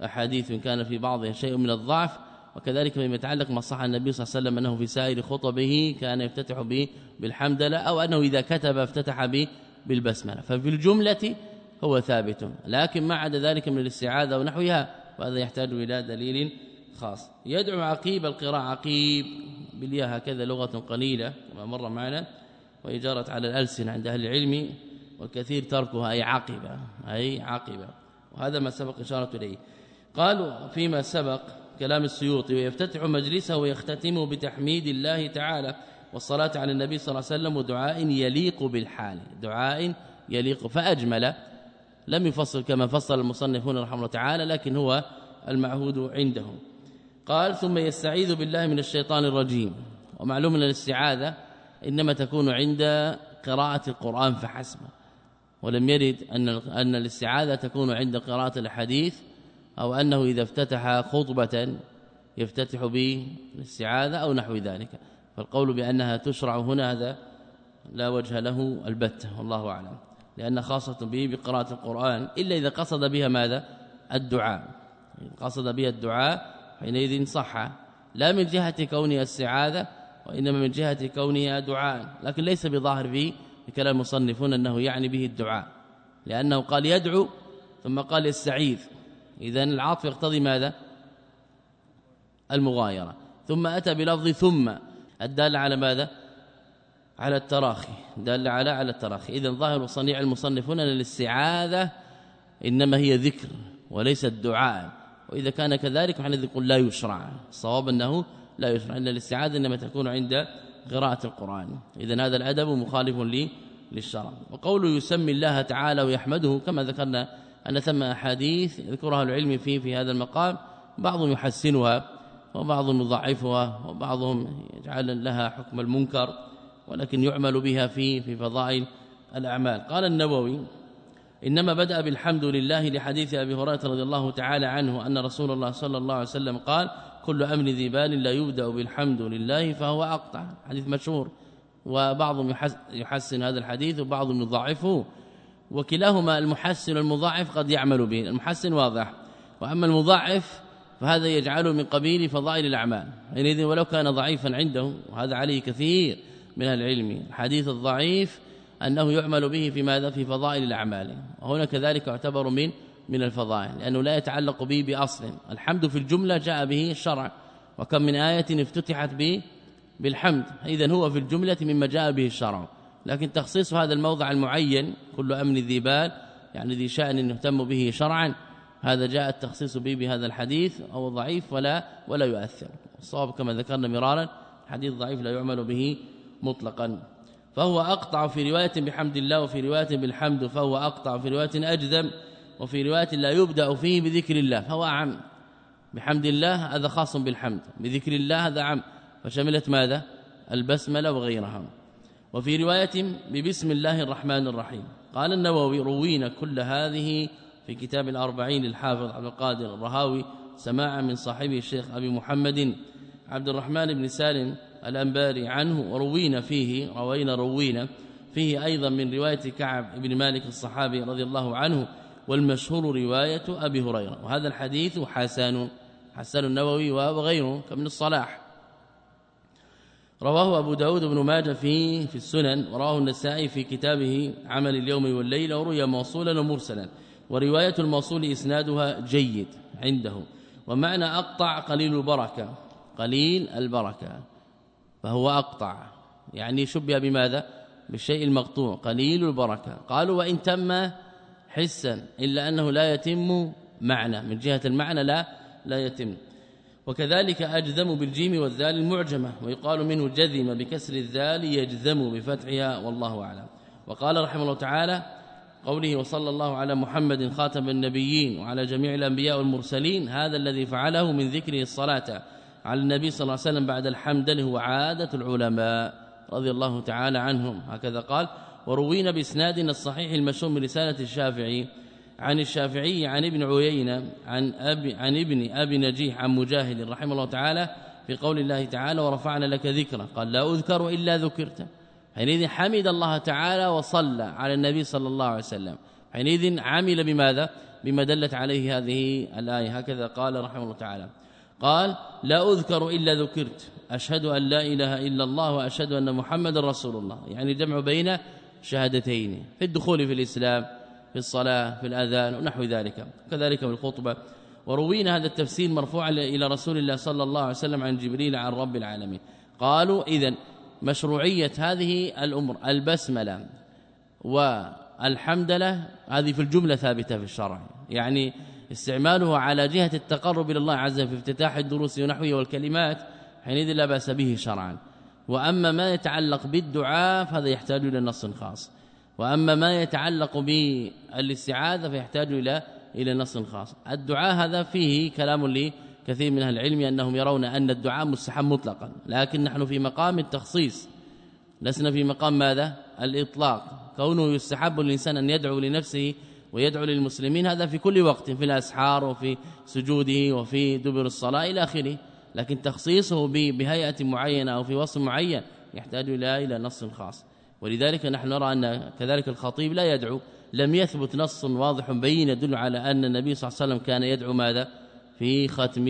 بأحاديث كان في بعضها شيء من الضعف وكذلك فيما يتعلق ما صح النبي صلى الله عليه وسلم أنه في سائر خطبه كان يفتتح به بالحمدلله أو أنه إذا كتب افتتح به بالبسملة. ففي الجملة هو ثابت لكن ما عدا ذلك من الاستعاذة ونحوها وهذا يحتاج إلى دليل خاص. يدعو عقيب القراء عقيب بالياء هكذا لغة قليلة كما مر معنا وإجارة على الألسنة عند أهل العلم والكثير تركها أي عاقبة أي عاقبة وهذا ما سبق إشارة إليه. قالوا فيما سبق كلام السيوطي ويفتتح مجلسه ويختتم بتحميد الله تعالى والصلاة على النبي صلى الله عليه وسلم ودعاء يليق بالحال دعاء يليق. فأجمل لم يفصل كما فصل المصنفون رحمه الله تعالى لكن هو المعهود عندهم قال ثم يستعيذ بالله من الشيطان الرجيم. ومعلوم أن الاستعاذة إنما تكون عند قراءة القرآن فحسب. ولم يرد أن أن الاستعاذة تكون عند قراءة الحديث أو أنه إذا افتتح خطبة يفتتح به الاستعاذه أو نحو ذلك. فالقول بأنها تشرع هنا هذا لا وجه له البتة والله أعلم. لأن خاصة به بقراءة القرآن إلا إذا قصد بها ماذا؟ الدعاء. قصد بها الدعاء حينئذ صح. لا من جهة كونها استعاذه وإنما من جهة كونها دعاء. لكن ليس بظاهر في كلام المصنفون أنه يعني به الدعاء. لأنه قال يدعو ثم قال يستعيذ. اذا العاطف يقتضي ماذا؟ المغايرة. ثم أتى بلفظ ثم. الدال على ماذا؟ على التراخي. دل على على التراخي. اذا ظاهر صنيع المصنفون ان الاستعاذه إنما هي ذكر وليس الدعاء. وإذا كان كذلك فنحن نقول لا يشرع. الصواب أنه لا يشرع. إن الاستعاذة إنما تكون عند قراءة القرآن. اذا هذا الأدب مخالف لي للشرع. وقوله يسمي الله تعالى ويحمده كما ذكرنا أن ثم أحاديث يذكرها العلم فيه في هذا المقام بعضهم يحسنها وبعضهم يضعفها وبعضهم يجعل لها حكم المنكر ولكن يعمل بها في في فضائل الأعمال. قال النووي إنما بدأ بالحمد لله لحديث أبي هريرة رضي الله تعالى عنه أن رسول الله صلى الله عليه وسلم قال كل أمر ذي بال لا يبدأ بالحمد لله فهو أقطع. حديث مشهور. وبعضهم يحسن هذا الحديث وبعضهم يضعفه. وكلاهما المحسن والمضاعف قد يعمل به. المحسن واضح. وأما المضاعف فهذا يجعله من قبيل فضائل الأعمال. حينئذ ولو كان ضعيفا عنده وهذا عليه كثير من العلم. الحديث الضعيف أنه يعمل به في ماذا؟ في فضائل الأعمال. وهنا كذلك يعتبر من من الفضائل لأنه لا يتعلق به بأصل. الحمد في الجملة جاء به الشرع. وكم من آية افتتحت به بالحمد. اذا هو في الجملة مما جاء به الشرع. لكن تخصيص هذا الموضع المعين كل أمن ذي بال يعني ذي شأن نهتم به شرعا هذا جاء التخصيص به بهذا الحديث أو ضعيف ولا ولا يؤثر. الصواب كما ذكرنا مرارا حديث ضعيف لا يعمل به مطلقا. فهو أقطع في رواية بحمد الله وفي رواية بالحمد فهو أقطع في رواية اجذم وفي رواية لا يبدأ فيه بذكر الله فهو عام. بحمد الله هذا خاص بالحمد بذكر الله هذا عام. فشملت ماذا؟ البسملة وغيرها. وفي رواية ببسم الله الرحمن الرحيم. قال النووي روينا كل هذه في كتاب الأربعين للحافظ عبد القادر الرهاوي سماعا من صاحبه الشيخ أبي محمد عبد الرحمن بن سالم الأنباري عنه وروينا فيه روينا روينا فيه أيضا من رواية كعب بن مالك الصحابي رضي الله عنه والمشهور رواية أبي هريرة. وهذا الحديث حسن حسن النووي وغيره كمن الصلاح. رواه أبو داود بن ماجه في في السنن وراه النسائي في كتابه عمل اليوم والليلة وروي موصولا ومرسلا ورواية الموصول إسنادها جيد عنده ومعنى أقطع قليل البركة قليل البركة فهو أقطع يعني شبه بماذا؟ بالشيء المقطوع قليل البركة. قالوا وإن تم حسا إلا أنه لا يتم معنى من جهة المعنى لا لا يتم. وكذلك أجذم بالجيم والذال المعجمة ويقال منه جذم بكسر الذال يجذم بفتحها والله أعلم. وقال رحمه الله تعالى قوله وصلى الله على محمد خاتم النبيين وعلى جميع الأنبياء والمرسلين هذا الذي فعله من ذكره الصلاة على النبي صلى الله عليه وسلم بعد الحمد هو عادة العلماء رضي الله تعالى عنهم. هكذا قال وروينا بإسنادنا الصحيح المشهور من رسالة الشافعي عن الشافعي عن ابن عيينة عن أبي عن ابن أبي نجيح عن مجاهد رحمه الله تعالى في قول الله تعالى ورفعنا لك ذكرا قال لا أذكر إلا ذكرت حينئذ حمد الله تعالى وصلى على النبي صلى الله عليه وسلم. حينئذ عمل بماذا؟ بما دلت عليه هذه الآية. هكذا قال رحمه الله تعالى. قال لا أذكر إلا ذكرت أشهد أن لا إله إلا الله وأشهد أن محمد رسول الله. يعني جمع بين شهادتين في الدخول في الإسلام في الصلاة في الأذان ونحو ذلك. كذلك في الخطبة. وروينا هذا التفسير مرفوعا إلى رسول الله صلى الله عليه وسلم عن جبريل عن رب العالمين. قالوا إذا مشروعية هذه الأمور البسملة والحمدلة هذه في الجملة ثابتة في الشرع. يعني استعماله على جهة التقرب إلى الله عز وجل في افتتاح الدروس ونحوه والكلمات حينئذ لا بأس به شرعا. وأما ما يتعلق بالدعاء فهذا يحتاج إلى نص خاص. وأما ما يتعلق بالاستعاذة فيحتاج إلى إلى نص خاص. الدعاء هذا فيه كلام لكثير من أهل العلم أنهم يرون أن الدعاء مستحب مطلقا لكن نحن في مقام التخصيص. لسنا في مقام ماذا؟ الإطلاق. كونه يستحب للانسان أن يدعو لنفسه ويدعو للمسلمين هذا في كل وقت في الأسحار وفي سجوده وفي دبر الصلاة إلى آخره. لكن تخصيصه بهيئة معينة أو في وصف معين يحتاج إلى إلى نص خاص. ولذلك نحن نرى أن كذلك الخطيب لا يدعو لم يثبت نص واضح بين يدل على أن النبي صلى الله عليه وسلم كان يدعو ماذا؟ في ختم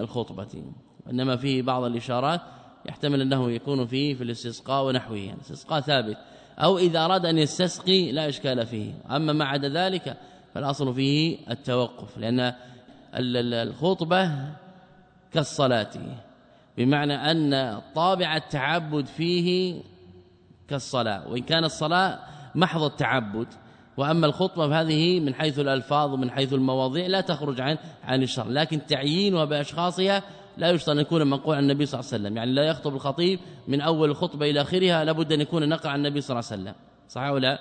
الخطبة. إنما فيه بعض الإشارات يحتمل أنه يكون فيه في الاستسقاء ونحوه يعني الاستسقاء ثابت. أو إذا أراد أن يستسقي لا إشكال فيه. أما ما عدا ذلك فالأصل فيه التوقف لأن الخطبة كالصلاة بمعنى أن طابع التعبد فيه كالصلاة وإن كان الصلاة محض التعبد. وأما الخطبة فهذه من حيث الألفاظ ومن حيث المواضيع لا تخرج عن عن الشرع لكن تعيينها بأشخاصها لا يشترط أن يكون منقول عن النبي صلى الله عليه وسلم. يعني لا يخطب الخطيب من أول الخطبة إلى آخرها لابد أن يكون نقل عن النبي صلى الله عليه وسلم. صح ولا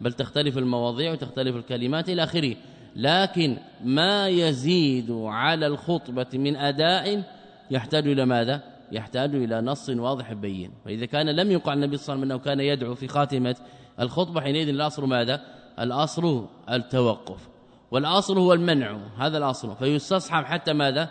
بل تختلف المواضيع وتختلف الكلمات إلى آخره. لكن ما يزيد على الخطبة من أداء يحتاج إلى ماذا؟ يحتاج إلى نص واضح بين. فإذا كان لم يقع النبي صلى الله عليه وسلم أنه كان يدعو في خاتمة الخطبة حينئذ الأصل ماذا؟ الأصل التوقف. والأصل هو المنع هذا الأصل. فيستصحب حتى ماذا؟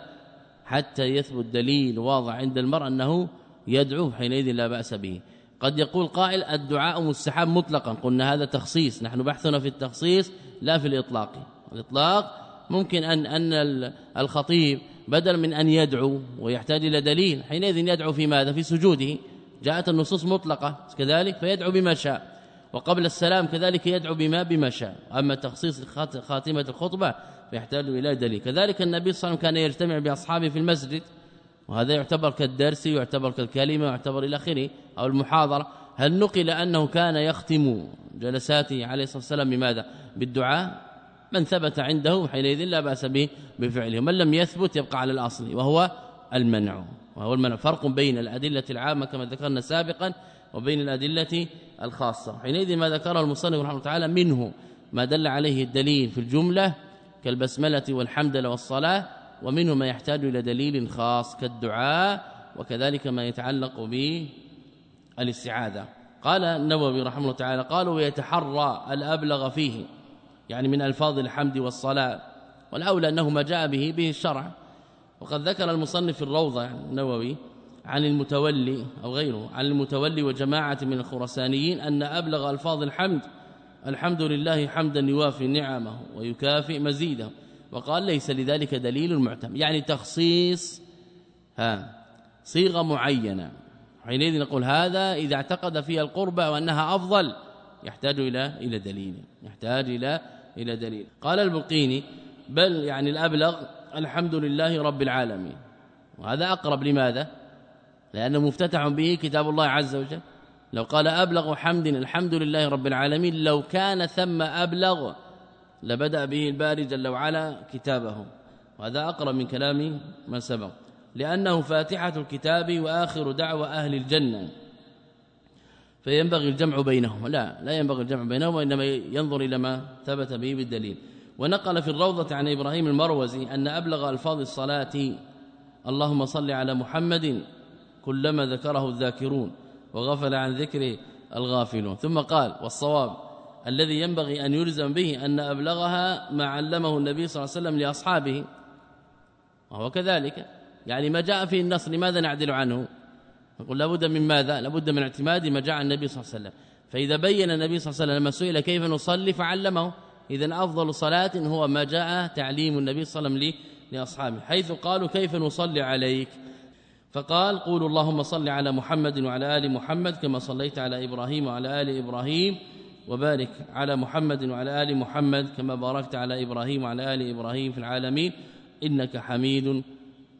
حتى يثبت دليل واضح عند المرء أنه يدعو حينئذ لا بأس به. قد يقول قائل الدعاء مستحب مطلقا. قلنا هذا تخصيص. نحن بحثنا في التخصيص لا في الإطلاق. الإطلاق ممكن أن أن الخطيب بدل من أن يدعو ويحتاج إلى دليل حينئذ يدعو في ماذا؟ في سجوده. جاءت النصوص مطلقة كذلك فيدعو بما شاء. وقبل السلام كذلك يدعو بما بما شاء. أما تخصيص خاتمة الخطبة فيحتاج إلى دليل. كذلك النبي صلى الله عليه وسلم كان يجتمع بأصحابه في المسجد. وهذا يعتبر كالدرس ويعتبر كالكلمة ويعتبر إلى آخره أو المحاضرة. هل نقل أنه كان يختم جلساته عليه الصلاة والسلام بماذا؟ بالدعاء؟ من ثبت عنده حينئذ لا بأس به بفعله. من لم يثبت يبقى على الأصل وهو المنع وهو المنع. فرق بين الأدلة العامة كما ذكرنا سابقا وبين الأدلة الخاصة. حينئذ ما ذكره المصنف رحمه الله تعالى منه ما دل عليه الدليل في الجملة كالبسملة والحمدلة والصلاة ومنه ما يحتاج إلى دليل خاص كالدعاء وكذلك ما يتعلق بالإستعاذة. قال النووي رحمه الله تعالى قالوا ويتحرى الأبلغ فيه يعني من ألفاظ الحمد والصلاة والأولى أنه ما جاء به به الشرع. وقد ذكر المصنف الروضة النووي عن المتولي أو غيره عن المتولي وجماعة من الخرسانيين أن أبلغ ألفاظ الحمد الحمد لله حمدا يوافي نعمه ويكافئ مزيده. وقال ليس لذلك دليل معتمد يعني تخصيص ها صيغة معينة. حينئذ نقول هذا إذا اعتقد فيها القربة وأنها أفضل. يحتاج إلى إلى دليل يحتاج إلى إلى دليل. قال البلقيني بل يعني الأبلغ الحمد لله رب العالمين. وهذا أقرب لماذا؟ لأنه مفتتح به كتاب الله عز وجل. لو قال أبلغ حمد الحمد لله رب العالمين لو كان ثم أبلغ لبدأ به الباري جل وعلا كتابه. وهذا أقرب من كلام من سبق. لأنه فاتحة الكتاب وآخر دعوة أهل الجنة. فينبغي الجمع بينهما لا لا ينبغي الجمع بينهما وإنما ينظر إلى ما ثبت به بالدليل. ونقل في الروضة عن إبراهيم المروزي أن أبلغ ألفاظ الصلاة اللهم صل على محمد كلما ذكره الذاكرون وغفل عن ذكره الغافلون. ثم قال والصواب الذي ينبغي أن يلزم به أن أبلغها ما علمه النبي صلى الله عليه وسلم لأصحابه وهو كذلك. يعني ما جاء في النص لماذا نعدل عنه؟ نقول لابد من ماذا؟ لابد من اعتماد ما جاء النبي صلى الله عليه وسلم. فإذا بين النبي صلى الله عليه وسلم لما سئل كيف نصلي فعلمه. اذا أفضل صلاه هو ما جاء تعليم النبي صلى الله عليه وسلم لأصحابه حيث قالوا كيف نصلي عليك؟ فقال قولوا اللهم صل على محمد وعلى آل محمد كما صليت على إبراهيم وعلى آل إبراهيم وبارك على محمد وعلى آل محمد كما باركت على إبراهيم وعلى آل إبراهيم في العالمين. إنك حميد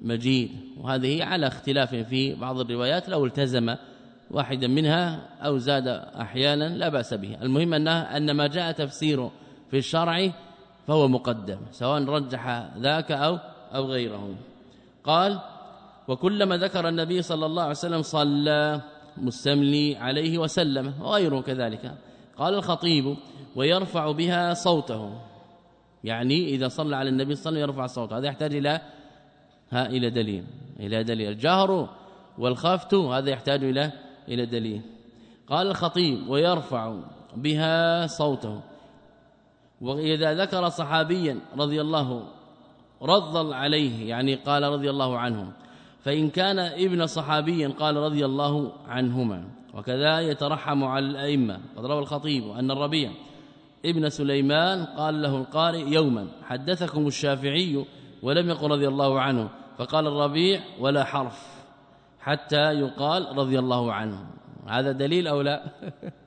مجيد. وهذه على اختلاف في بعض الروايات لو التزم واحدا منها أو زاد أحيانا لا بأس به. المهم انها أن ما جاء تفسيره في الشرع فهو مقدم سواء رجح ذاك أو أو غيره. قال وكلما ذكر النبي صلى الله عليه وسلم صلى مستملي عليه وسلم وغيره كذلك. قال الخطيب ويرفع بها صوته. يعني إذا صلى على النبي صلى الله عليه وسلم يرفع صوته. هذا يحتاج إلى ها إلى دليل. إلى دليل. الجهر والخفت هذا يحتاج إلى إلى دليل. قال الخطيب ويرفع بها صوته. وإذا ذكر صحابيا رضي الله رضى عليه يعني قال رضي الله عنهم فإن كان ابن صحابي قال رضي الله عنهما. وكذا يترحم على الأئمة. قد روى الخطيب أن الربيع ابن سليمان قال له القارئ يوما حدثكم الشافعي ولم يقل رضي الله عنه. فقال الربيع ولا حرف حتى يقال رضي الله عنه. هذا دليل أو لا؟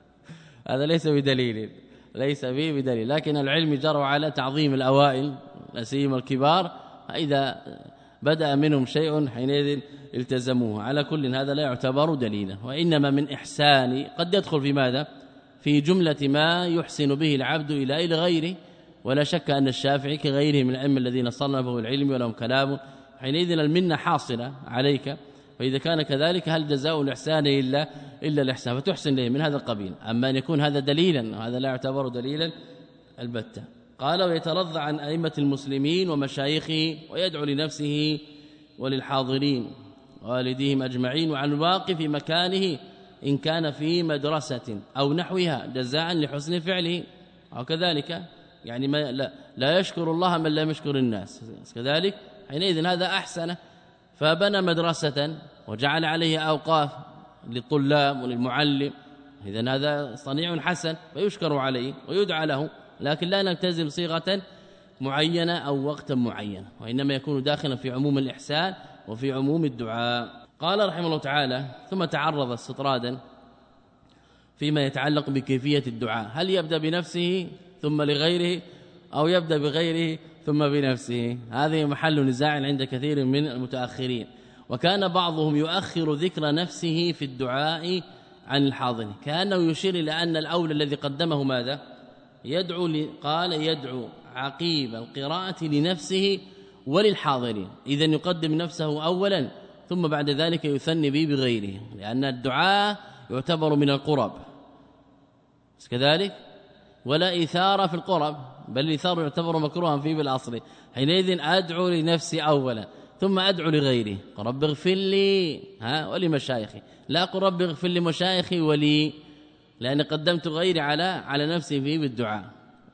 هذا ليس بدليل ليس فيه بدليل. لكن العلم جروا على تعظيم الأوائل سيما الكبار إذا بدأ منهم شيء حينئذ التزموه. على كل هذا لا يعتبر دليلا. وإنما من إحسان قد يدخل في ماذا؟ في جملة ما يحسن به العبد إلى إلى غيره. ولا شك أن الشافعي كغيره من الأئمة الذين صنفوا العلم ولهم كلام حينئذ المنة حاصلة عليك فإذا كان كذلك هل جزاء الإحسان الا إلا الإحسان؟ فتحسن له من هذا القبيل. أما أن يكون هذا دليلا هذا لا يعتبر دليلا البتة. قال ويترضى عن أئمة المسلمين ومشايخه ويدعو لنفسه وللحاضرين والديهم أجمعين وعن الواقف في مكانه إن كان في مدرسة أو نحوها جزاء لحسن فعله. أو كذلك يعني ما لا, لا يشكر الله من لا يشكر الناس. كذلك حينئذ هذا أحسن. فبنى مدرسة وجعل عليه أوقاف للطلاب وللمعلم. اذا هذا صنيع حسن فيشكر عليه ويدعى له لكن لا نلتزم صيغة معينة أو وقتا معين وإنما يكون داخلا في عموم الإحسان وفي عموم الدعاء. قال رحمه الله تعالى ثم تعرض استطرادا فيما يتعلق بكيفية الدعاء. هل يبدأ بنفسه ثم لغيره أو يبدأ بغيره ثم بنفسه. هذه محل نزاع عند كثير من المتأخرين. وكان بعضهم يؤخر ذكر نفسه في الدعاء عن الحاضر. كأنه يشير إلى أن الاولى الذي قدمه ماذا؟ يدعو قال يدعو عقيب القراءة لنفسه وللحاضرين. اذا يقدم نفسه اولا ثم بعد ذلك يثني به بغيره. لأن الدعاء يعتبر من القرب. كذلك؟ ولا إثارة في القرب. بل الإثار يعتبر مكروها فيه بالأصل. حينئذ أدعو لنفسي اولا ثم أدعو لغيري. رب اغفر لي. ها ولمشايخي. لا أقول رب اغفر لمشايخي ولي لأن قدمت غيري على على نفسي فيه بالدعاء.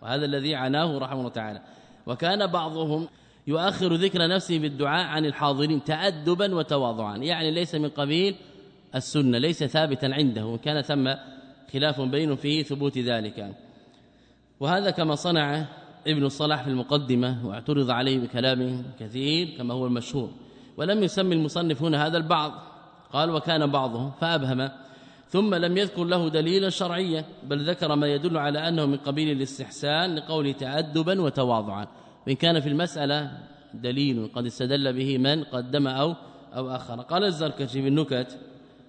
وهذا الذي عناه رحمه الله تعالى. وكان بعضهم يؤخر ذكر نفسه بالدعاء عن الحاضرين تأدبا وتواضعا. يعني ليس من قبيل السنة ليس ثابتا عنده. وكان ثم خلاف بين فيه ثبوت ذلك. وهذا كما صنع ابن الصلاح في المقدمة واعترض عليه بكلام كثير كما هو المشهور. ولم يسمي المصنف هنا هذا البعض. قال وكان بعضهم فأبهم. ثم لم يذكر له دليلا شرعيا. بل ذكر ما يدل على أنه من قبيل الاستحسان لقوله تأدبا وتواضعا. وإن كان في المسألة دليل قد استدل به من قدم أو أو أخر. قال الزركشي في النكت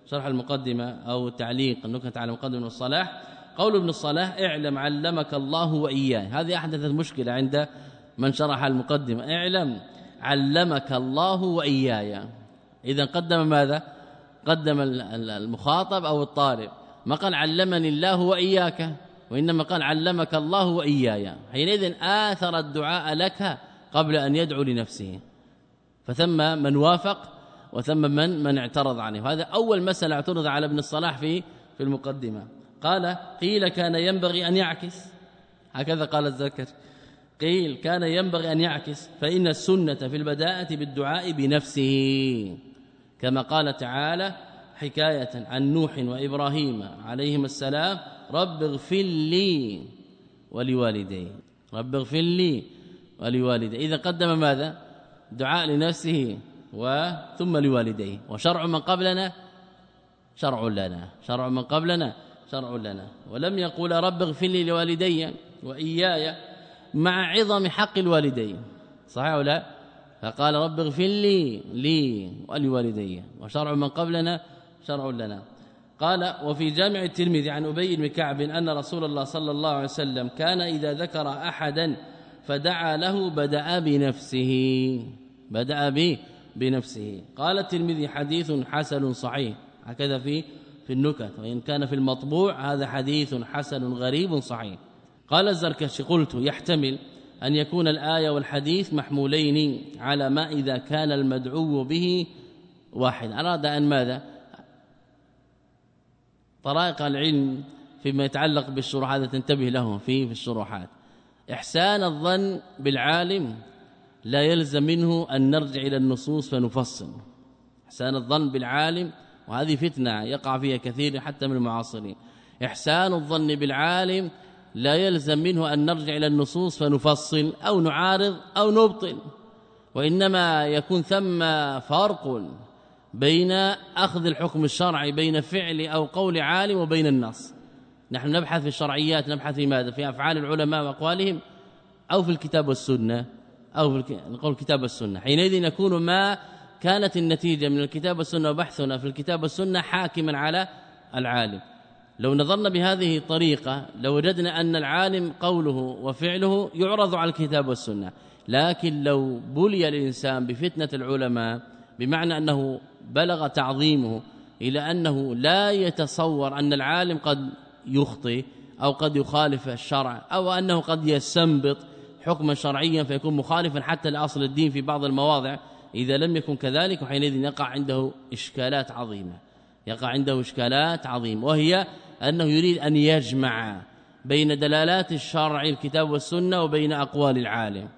شرح المقدمة أو تعليق النكت على مقدمة الصلاح قول ابن الصلاح اعلم علمك الله واياه هذه احدثت مشكله عند من شرح المقدمة. اعلم علمك الله وإياي. إذا قدم ماذا؟ قدم المخاطب أو الطالب. ما قال علمني الله وإياك؟ وإنما قال علمك الله وإياي. حينئذ آثر الدعاء لك قبل أن يدعو لنفسه. فثم من وافق وثم من من اعترض عليه. هذا أول مسألة اعترض على ابن الصلاح في في المقدمة. قال قيل كان ينبغي أن يعكس. هكذا قال الزكر قيل كان ينبغي أن يعكس فإن السنة في البداءة بالدعاء بنفسه. كما قال تعالى حكاية عن نوح وإبراهيم عليهما السلام رب اغفر لي ولوالدي. رب اغفر لي ولوالدي. إذا قدم ماذا؟ دعاء لنفسه وثم لوالديه. وشرع من قبلنا شرع لنا. شرع من قبلنا. شرع لنا. ولم يقول رب اغفر لي لوالدي وإياي مع عظم حق الوالدين. صحيح ولا لا؟ فقال رب اغفر لي لي ولوالدي. وشرع من قبلنا شرع لنا. قال وفي جامع الترمذي عن أبي بن كعب أن رسول الله صلى الله عليه وسلم كان إذا ذكر أحدا فدعا له بدأ بنفسه. بدأ به بنفسه. قال الترمذي حديث حسن صحيح. هكذا في في النكت وإن كان في المطبوع هذا حديث حسن غريب صحيح. قال الزركشي قلت يحتمل أن يكون الآية والحديث محمولين على ما إذا كان المدعو به واحد. أراد أن ماذا؟ طرائق العلم فيما يتعلق بالشروح هذا تنتبه له فيه في الشروحات. إحسان الظن بالعالم لا يلزم منه أن نرجع إلى النصوص فنفصل. إحسان الظن بالعالم وهذه فتنة يقع فيها كثير حتى من المعاصرين. إحسان الظن بالعالم لا يلزم منه أن نرجع إلى النصوص فنفصل أو نعارض أو نبطل وإنما يكون ثم فرق بين أخذ الحكم الشرعي بين فعل أو قول عالم وبين النص. نحن نبحث في الشرعيات نبحث في ماذا؟ في أفعال العلماء وأقوالهم أو في الكتاب والسنة أو في نقول الكتاب والسنة. حينئذ يكون ما كانت النتيجة من الكتاب والسنة وبحثنا في الكتاب والسنة حاكما على العالم. لو نظرنا بهذه الطريقة لوجدنا أن العالم قوله وفعله يعرض على الكتاب والسنة. لكن لو بلي الإنسان بفتنة العلماء بمعنى أنه بلغ تعظيمه إلى أنه لا يتصور أن العالم قد يخطئ أو قد يخالف الشرع أو أنه قد يستنبط حكما شرعيا فيكون مخالفا حتى لأصل الدين في بعض المواضع إذا لم يكن كذلك وحينئذ يقع عنده إشكالات عظيمة. يقع عنده إشكالات عظيمة وهي أنه يريد أن يجمع بين دلالات الشرع الكتاب والسنة وبين أقوال العالم.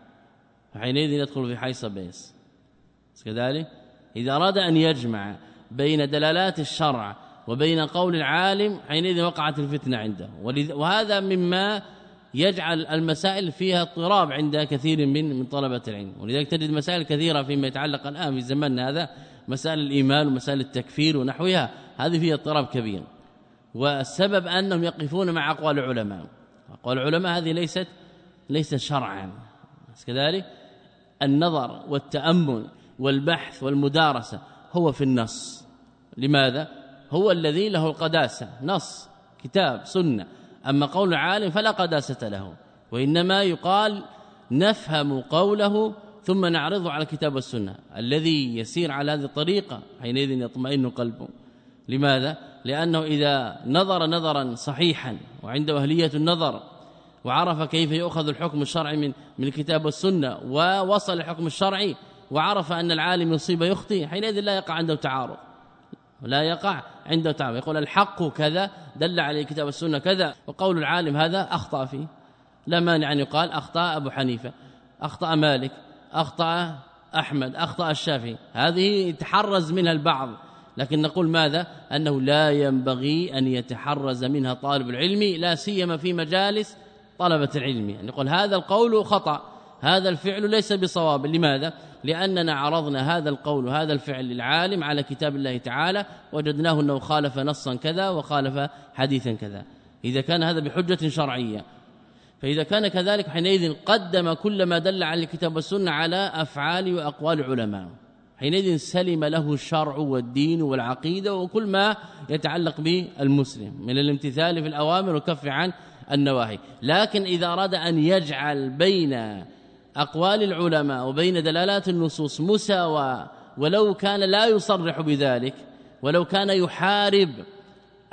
فحينئذ يدخل في حيص بيس كذلك إذا أراد أن يجمع بين دلالات الشرع وبين قول العالم حينئذ وقعت الفتنة عنده. وهذا مما يجعل المسائل فيها اضطراب عند كثير من من طلبة العلم. ولذلك تجد مسائل كثيرة فيما يتعلق الآن في زماننا هذا مسائل الإيمان ومسائل التكفير ونحوها هذه فيها اضطراب كبير. والسبب أنهم يقفون مع أقوال العلماء. أقوال العلماء هذه ليست ليست شرعا. كذلك النظر والتأمل والبحث والمدارسة هو في النص. لماذا؟ هو الذي له القداسة. نص كتاب سنة. أما قول العالم فلا قداسة له وإنما يقال نفهم قوله ثم نعرضه على الكتاب والسنة. الذي يسير على هذه الطريقة حينئذ يطمئن قلبه لماذا؟ لأنه إذا نظر نظرا صحيحا وعنده أهلية النظر وعرف كيف يؤخذ الحكم الشرعي من من الكتاب والسنة ووصل الحكم الشرعي وعرف أن العالم يصيب يخطي حينئذ لا يقع عنده تعارض. لا يقع عنده تعارض يقول الحق كذا دل عليه الكتاب والسنة كذا وقول العالم هذا أخطأ فيه. لا مانع أن يقال أخطأ أبو حنيفة أخطأ مالك أخطأ أحمد أخطأ الشافعي. هذه يتحرز منها البعض. لكن نقول ماذا؟ أنه لا ينبغي أن يتحرز منها طالب العلم لا سيما في مجالس طلبة العلم. يعني يقول هذا القول خطأ. هذا الفعل ليس بصواب. لماذا؟ لأننا عرضنا هذا القول وهذا الفعل للعالم على كتاب الله تعالى وجدناه أنه خالف نصا كذا وخالف حديثا كذا. إذا كان هذا بحجة شرعية. فإذا كان كذلك حينئذ قدم كل ما دل على الكتاب والسنة على أفعال وأقوال العلماء حينئذ سلم له الشرع والدين والعقيدة وكل ما يتعلق بالمسلم من الامتثال في الأوامر وكف عن النواهي. لكن إذا أراد أن يجعل بين أقوال العلماء وبين دلالات النصوص مساواة ولو كان لا يصرح بذلك ولو كان يحارب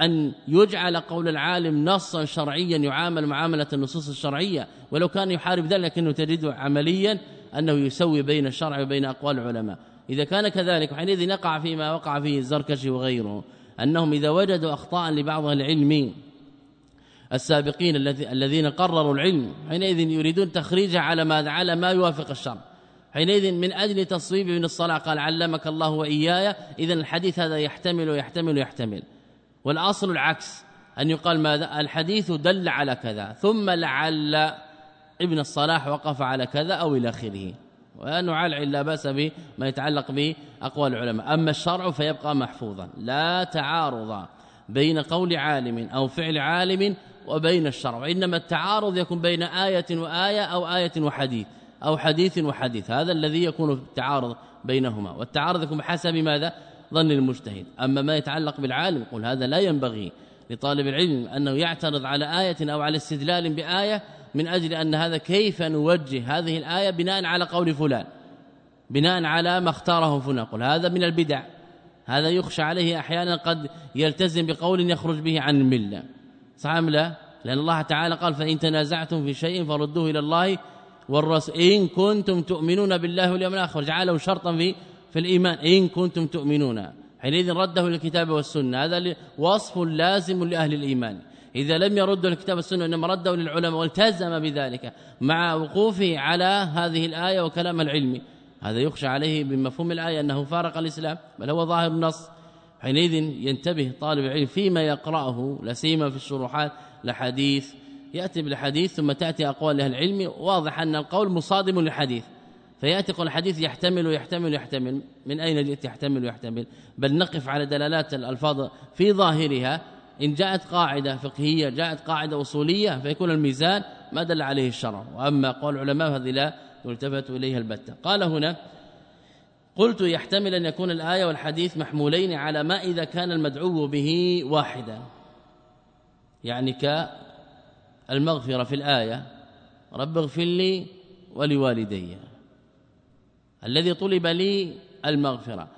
أن يجعل قول العالم نصا شرعيا يعامل معاملة النصوص الشرعية ولو كان يحارب ذلك انه تجده عمليا أنه يسوي بين الشرع وبين أقوال العلماء. إذا كان كذلك حينئذ نقع فيما وقع فيه الزركشي وغيره أنهم إذا وجدوا أخطاء لبعض العلم السابقين الذين قرروا العلم حينئذ يريدون تخريجه على ما على ما يوافق الشرع. حينئذ من أجل تصويب من الصلاة قال علمك الله وإياي. إذا الحديث هذا يحتمل ويحتمل ويحتمل. والأصل العكس أن يقال ماذا؟ الحديث دل على كذا ثم لعل ابن الصلاح وقف على كذا أو إلى آخره. ونعلع لا بأس بما يتعلق باقوال العلماء. أما الشرع فيبقى محفوظا لا تعارض بين قول عالم أو فعل عالم وبين الشرع انما التعارض يكون بين آية وآية أو آية وحديث أو حديث وحديث هذا الذي يكون التعارض بينهما والتعارض يكون بحسب ماذا؟ ظن المجتهد. أما ما يتعلق بالعالم يقول هذا لا ينبغي لطالب العلم أنه يعترض على آية أو على استدلال بآية من أجل أن هذا كيف نوجه هذه الآية بناء على قول فلان بناء على ما اختاره فلان. قل هذا من البدع هذا يخشى عليه أحيانا قد يلتزم بقول يخرج به عن المله صح لا لأن الله تعالى قال فإن تنازعتم في شيء فردوه إلى الله والرسول إن كنتم تؤمنون بالله واليوم الآخر جعله شرطا في في الإيمان إن كنتم تؤمنون. حينئذ رده للكتاب والسنة هذا وصف لازم لأهل الإيمان. إذا لم يرد الكتاب والسنة إنما رده للعلماء والتزم بذلك مع وقوفه على هذه الآية وكلام العلم. هذا يخشى عليه بمفهوم الآية أنه فارق الإسلام بل هو ظاهر النص حينئذ ينتبه طالب العلم فيما يقرأه لا سيما في الشروحات لحديث. يأتي بالحديث ثم تأتي أقوال أهل العلم واضح أن القول مصادم للحديث. فيأتي قول الحديث يحتمل ويحتمل ويحتمل من أين جئت يحتمل ويحتمل بل نقف على دلالات الألفاظ في ظاهرها. إن جاءت قاعدة فقهية جاءت قاعدة أصولية فيكون الميزان ما دل عليه الشرع. وأما قول العلماء هذه لا يلتفت إليها البتة. قال هنا قلت يحتمل أن يكون الآية والحديث محمولين على ما إذا كان المدعو به واحدا. يعني كالمغفرة في الآية رب اغفر لي ولوالدي. الذي طلب لي المغفرة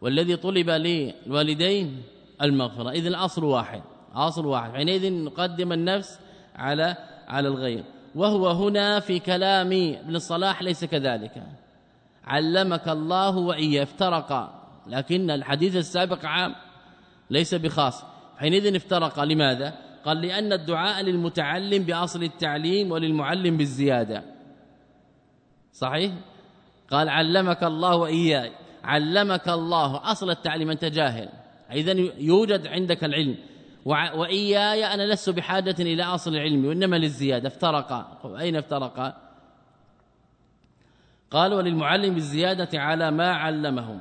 والذي طلب لي الوالدين المغفرة. اذا الأصل واحد اصل واحد. حينئذ نقدم النفس على على الغير. وهو هنا في كلام ابن الصلاح ليس كذلك. علمك الله واياه افترقا لكن الحديث السابق عام ليس بخاص. حينئذ افترق. لماذا؟ قال لأن الدعاء للمتعلم بأصل التعليم وللمعلم بالزيادة. صحيح؟ قال علمك الله وإياي. علمك الله. أصل التعليم أنت جاهل. اذا يوجد عندك العلم. وإياي أنا لست بحاجة إلى أصل العلم وإنما للزيادة. افترقا أين افترقا قال وللمعلم بالزيادة على ما علمهم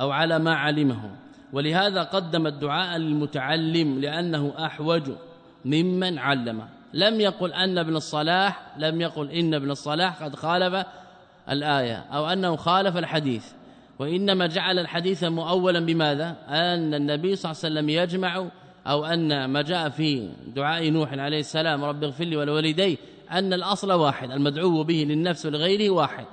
أو على ما علمه ولهذا قدم الدعاء للمتعلم لأنه أحوج ممن علمه. لم يقل أن ابن الصلاح لم يقل إن ابن الصلاح قد خالف الآية أو أنه خالف الحديث. وإنما جعل الحديث مؤولا بماذا؟ أن النبي صلى الله عليه وسلم يجمع أو أن ما جاء في دعاء نوح عليه السلام رب اغفر لي ولوالدي أن الأصل واحد المدعو به للنفس ولغيره واحد.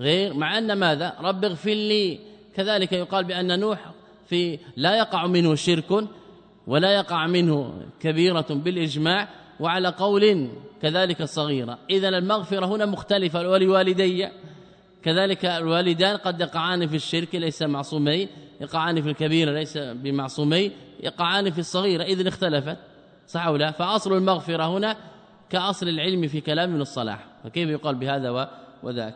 غير مع أن ماذا؟ رب اغفر لي. كذلك يقال بأن نوح في لا يقع منه شرك ولا يقع منه كبيرة بالإجماع وعلى قول كذلك الصغيرة إذا المغفرة هنا مختلفة ولوالدي كذلك الوالدان قد يقعان في الشرك ليس معصومين. يقعان في الكبيره ليس بمعصومين. يقعان في الصغيره اذا اختلفت. صح أو لا؟ فأصل المغفرة هنا كأصل العلم في كلام من الصلاح. فكيف يقال بهذا وذاك؟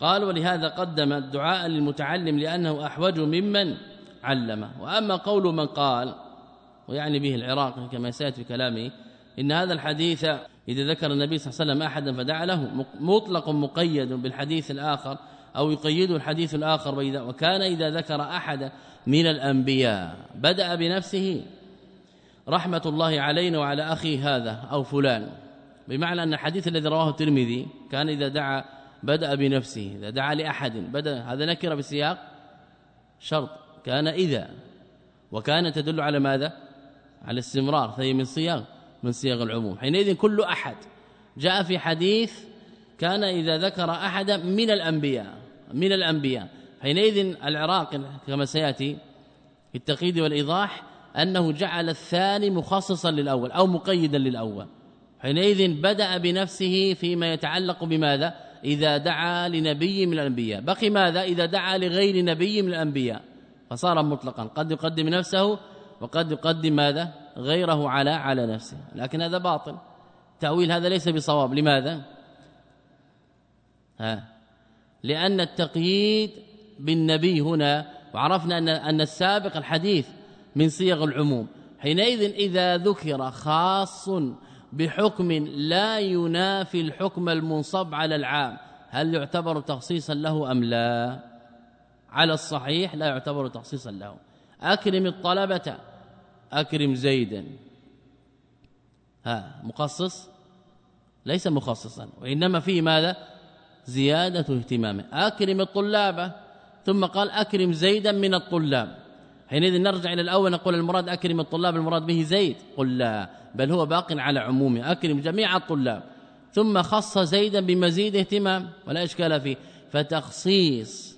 قال ولهذا قدم الدعاء للمتعلم لأنه أحوج ممن علم. وأما قول من قال ويعني به العراق كما سيأتي في كلامه إن هذا الحديث إذا ذكر النبي صلى الله عليه وسلم أحدا فدعا له مطلق مقيد بالحديث الآخر أو يقيد الحديث الآخر وإذا وكان إذا ذكر أحد من الأنبياء بدأ بنفسه رحمة الله علينا وعلى أخي هذا أو فلان. بمعنى أن الحديث الذي رواه الترمذي كان إذا دعا بدأ بنفسه إذا دعا لأحد بدأ هذا نكر بسياق شرط. كان إذا. وكان تدل على ماذا؟ على استمرار فهي من صياغ من صيغ العموم. حينئذ كل أحد. جاء في حديث كان إذا ذكر أحدا من الأنبياء من الأنبياء. حينئذ العراق كما سيأتي في التقييد والإيضاح أنه جعل الثاني مخصصا للأول أو مقيدا للأول. حينئذ بدأ بنفسه فيما يتعلق بماذا؟ إذا دعا لنبي من الأنبياء. بقي ماذا؟ إذا دعا لغير نبي من الأنبياء. فصار مطلقا. قد يقدم نفسه وقد يقدم ماذا؟ غيره على على نفسه. لكن هذا باطل. تأويل هذا ليس بصواب. لماذا؟ ها. لأن التقييد بالنبي هنا وعرفنا أن أن السابق الحديث من صيغ العموم. حينئذ إذا ذكر خاص بحكم لا ينافي الحكم المنصب على العام. هل يعتبر تخصيصا له أم لا؟ على الصحيح لا يعتبر تخصيصا له. أكرم الطلبة أكرم زيدا. ها مخصص؟ ليس مخصصا. وإنما فيه ماذا؟ زيادة اهتمام. أكرم الطلاب ثم قال أكرم زيدا من الطلاب. حينئذ نرجع إلى الأول نقول المراد أكرم الطلاب المراد به زيد قل لا بل هو باق على عمومه أكرم جميع الطلاب. ثم خص زيدا بمزيد اهتمام ولا إشكال فيه. فتخصيص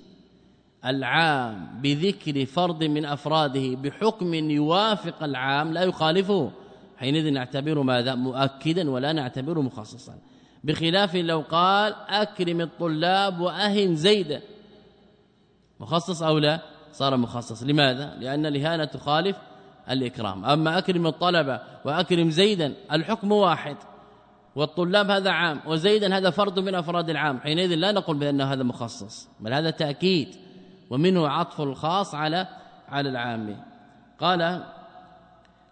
العام بذكر فرد من أفراده بحكم يوافق العام لا يخالفه. حينئذ نعتبره ماذا؟ مؤكدا ولا نعتبره مخصصا. بخلاف لو قال أكرم الطلاب واهن زيدا مخصص أو لا؟ صار مخصص. لماذا؟ لأن الإهانة تخالف الإكرام. أما أكرم الطلبة وأكرم زيدا الحكم واحد. والطلاب هذا عام وزيدا هذا فرد من أفراد العام. حينئذ لا نقول بانه هذا مخصص بل هذا تأكيد. ومنه عطف الخاص على على العام. قال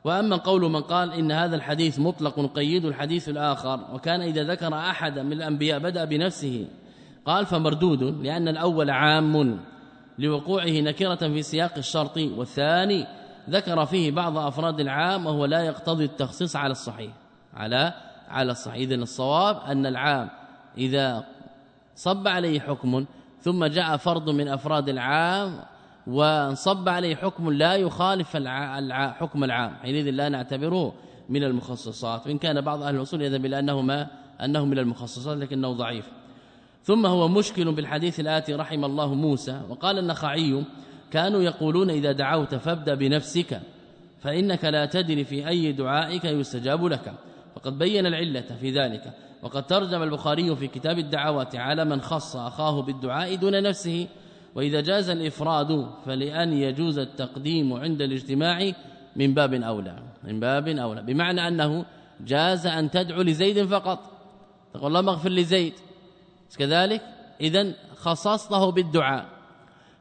وأما قول من قال إن هذا الحديث مطلق قيد الحديث الآخر وكان إذا ذكر أحدا من الأنبياء بدأ بنفسه قال فمردود لأن الأول عام. لوقوعه نكرة في سياق الشرط. والثاني ذكر فيه بعض أفراد العام وهو لا يقتضي التخصيص على الصحيح. على على الصحيح. اذا الصواب أن العام إذا صب عليه حكم ثم جاء فرد من أفراد العام وانصب عليه حكم لا يخالف حكم العام. حينئذ لا نعتبره من المخصصات. وإن كان بعض أهل الأصول يذهب إلى انه ما أنه من المخصصات لكنه ضعيف. ثم هو مشكل بالحديث الآتي رحم الله موسى وقال النخعي كانوا يقولون إذا دعوت فابدأ بنفسك فإنك لا تدري في أي دعائك يستجاب لك. فقد بين العلة في ذلك. وقد ترجم البخاري في كتاب الدعوات على من خص أخاه بالدعاء دون نفسه. وإذا جاز الإفراد فلأن يجوز التقديم عند الاجتماع من باب أولى. من باب أولى. بمعنى أنه جاز أن تدعو لزيد فقط. تقول اللهم اغفر لزيد. كذلك؟ اذا خصصته بالدعاء.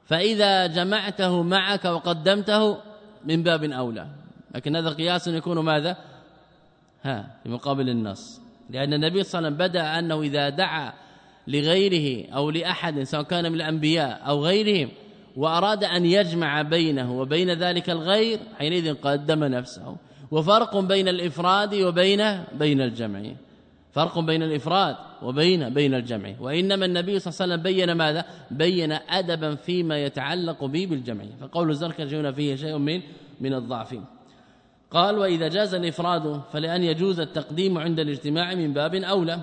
فإذا جمعته معك وقدمته من باب أولى. لكن هذا قياس يكون ماذا؟ ها في مقابل النص. لأن النبي صلى الله عليه وسلم بدأ أنه إذا دعا لغيره أو لأحد سواء كان من الأنبياء أو غيرهم وأراد أن يجمع بينه وبين ذلك الغير حينئذ قدم نفسه. وفرق بين الإفراد وبين بين الجمع. فرق بين الإفراد وبين بين الجمع. وإنما النبي صلى الله عليه وسلم بين ماذا؟ بين أدبا فيما يتعلق به بالجمع. فقول الزركشي هنا فيه شيء من من الضعف. قال وإذا جاز الإفراد فلأن يجوز التقديم عند الاجتماع من باب أولى.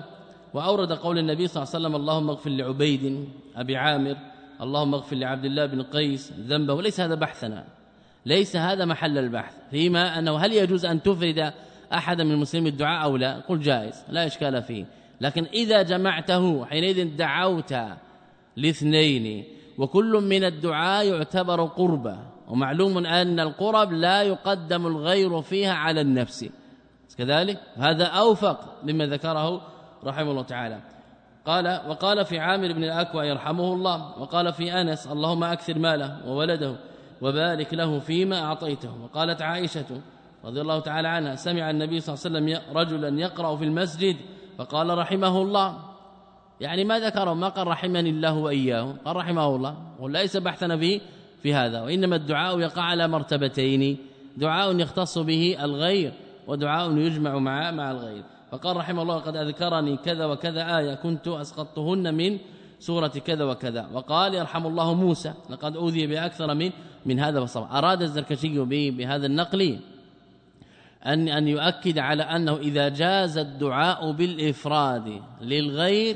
وأورد قول النبي صلى الله عليه وسلم اللهم اغفر لعبيد أبي عامر اللهم اغفر لعبد الله بن قيس ذنبه. وليس هذا بحثنا. ليس هذا محل البحث. فيما أنه هل يجوز أن تفرد أحد من المسلمين الدعاء أو لا؟ قل جائز لا إشكال فيه. لكن إذا جمعته حينئذ دعوت لاثنين وكل من الدعاء يعتبر قربا ومعلوم أن القرب لا يقدم الغير فيها على النفس. كذلك هذا أوفق مما ذكره رحمه الله تعالى. قال وقال في عامر بن الأكوى يرحمه الله وقال في أنس اللهم أكثر ماله وولده وبارك له فيما أعطيته. وقالت عائشة رضي الله تعالى عنها سمع النبي صلى الله عليه وسلم رجلا يقرأ في المسجد فقال رحمه الله. يعني ما ذكر ما قال رحمني الله وإياه قال رحمه الله. وليس بحثنا في في هذا وإنما الدعاء يقع على مرتبتين دعاء يختص به الغير ودعاء يجمع مع مع الغير. فقال رحمه الله قد أذكرني كذا وكذا آية كنت أسقطتهن من سورة كذا وكذا. وقال يرحم الله موسى لقد أوذي بأكثر من من هذا فصبر أراد الزركشي بهذا النقل أن أن يؤكد على أنه إذا جاز الدعاء بالإفراد للغير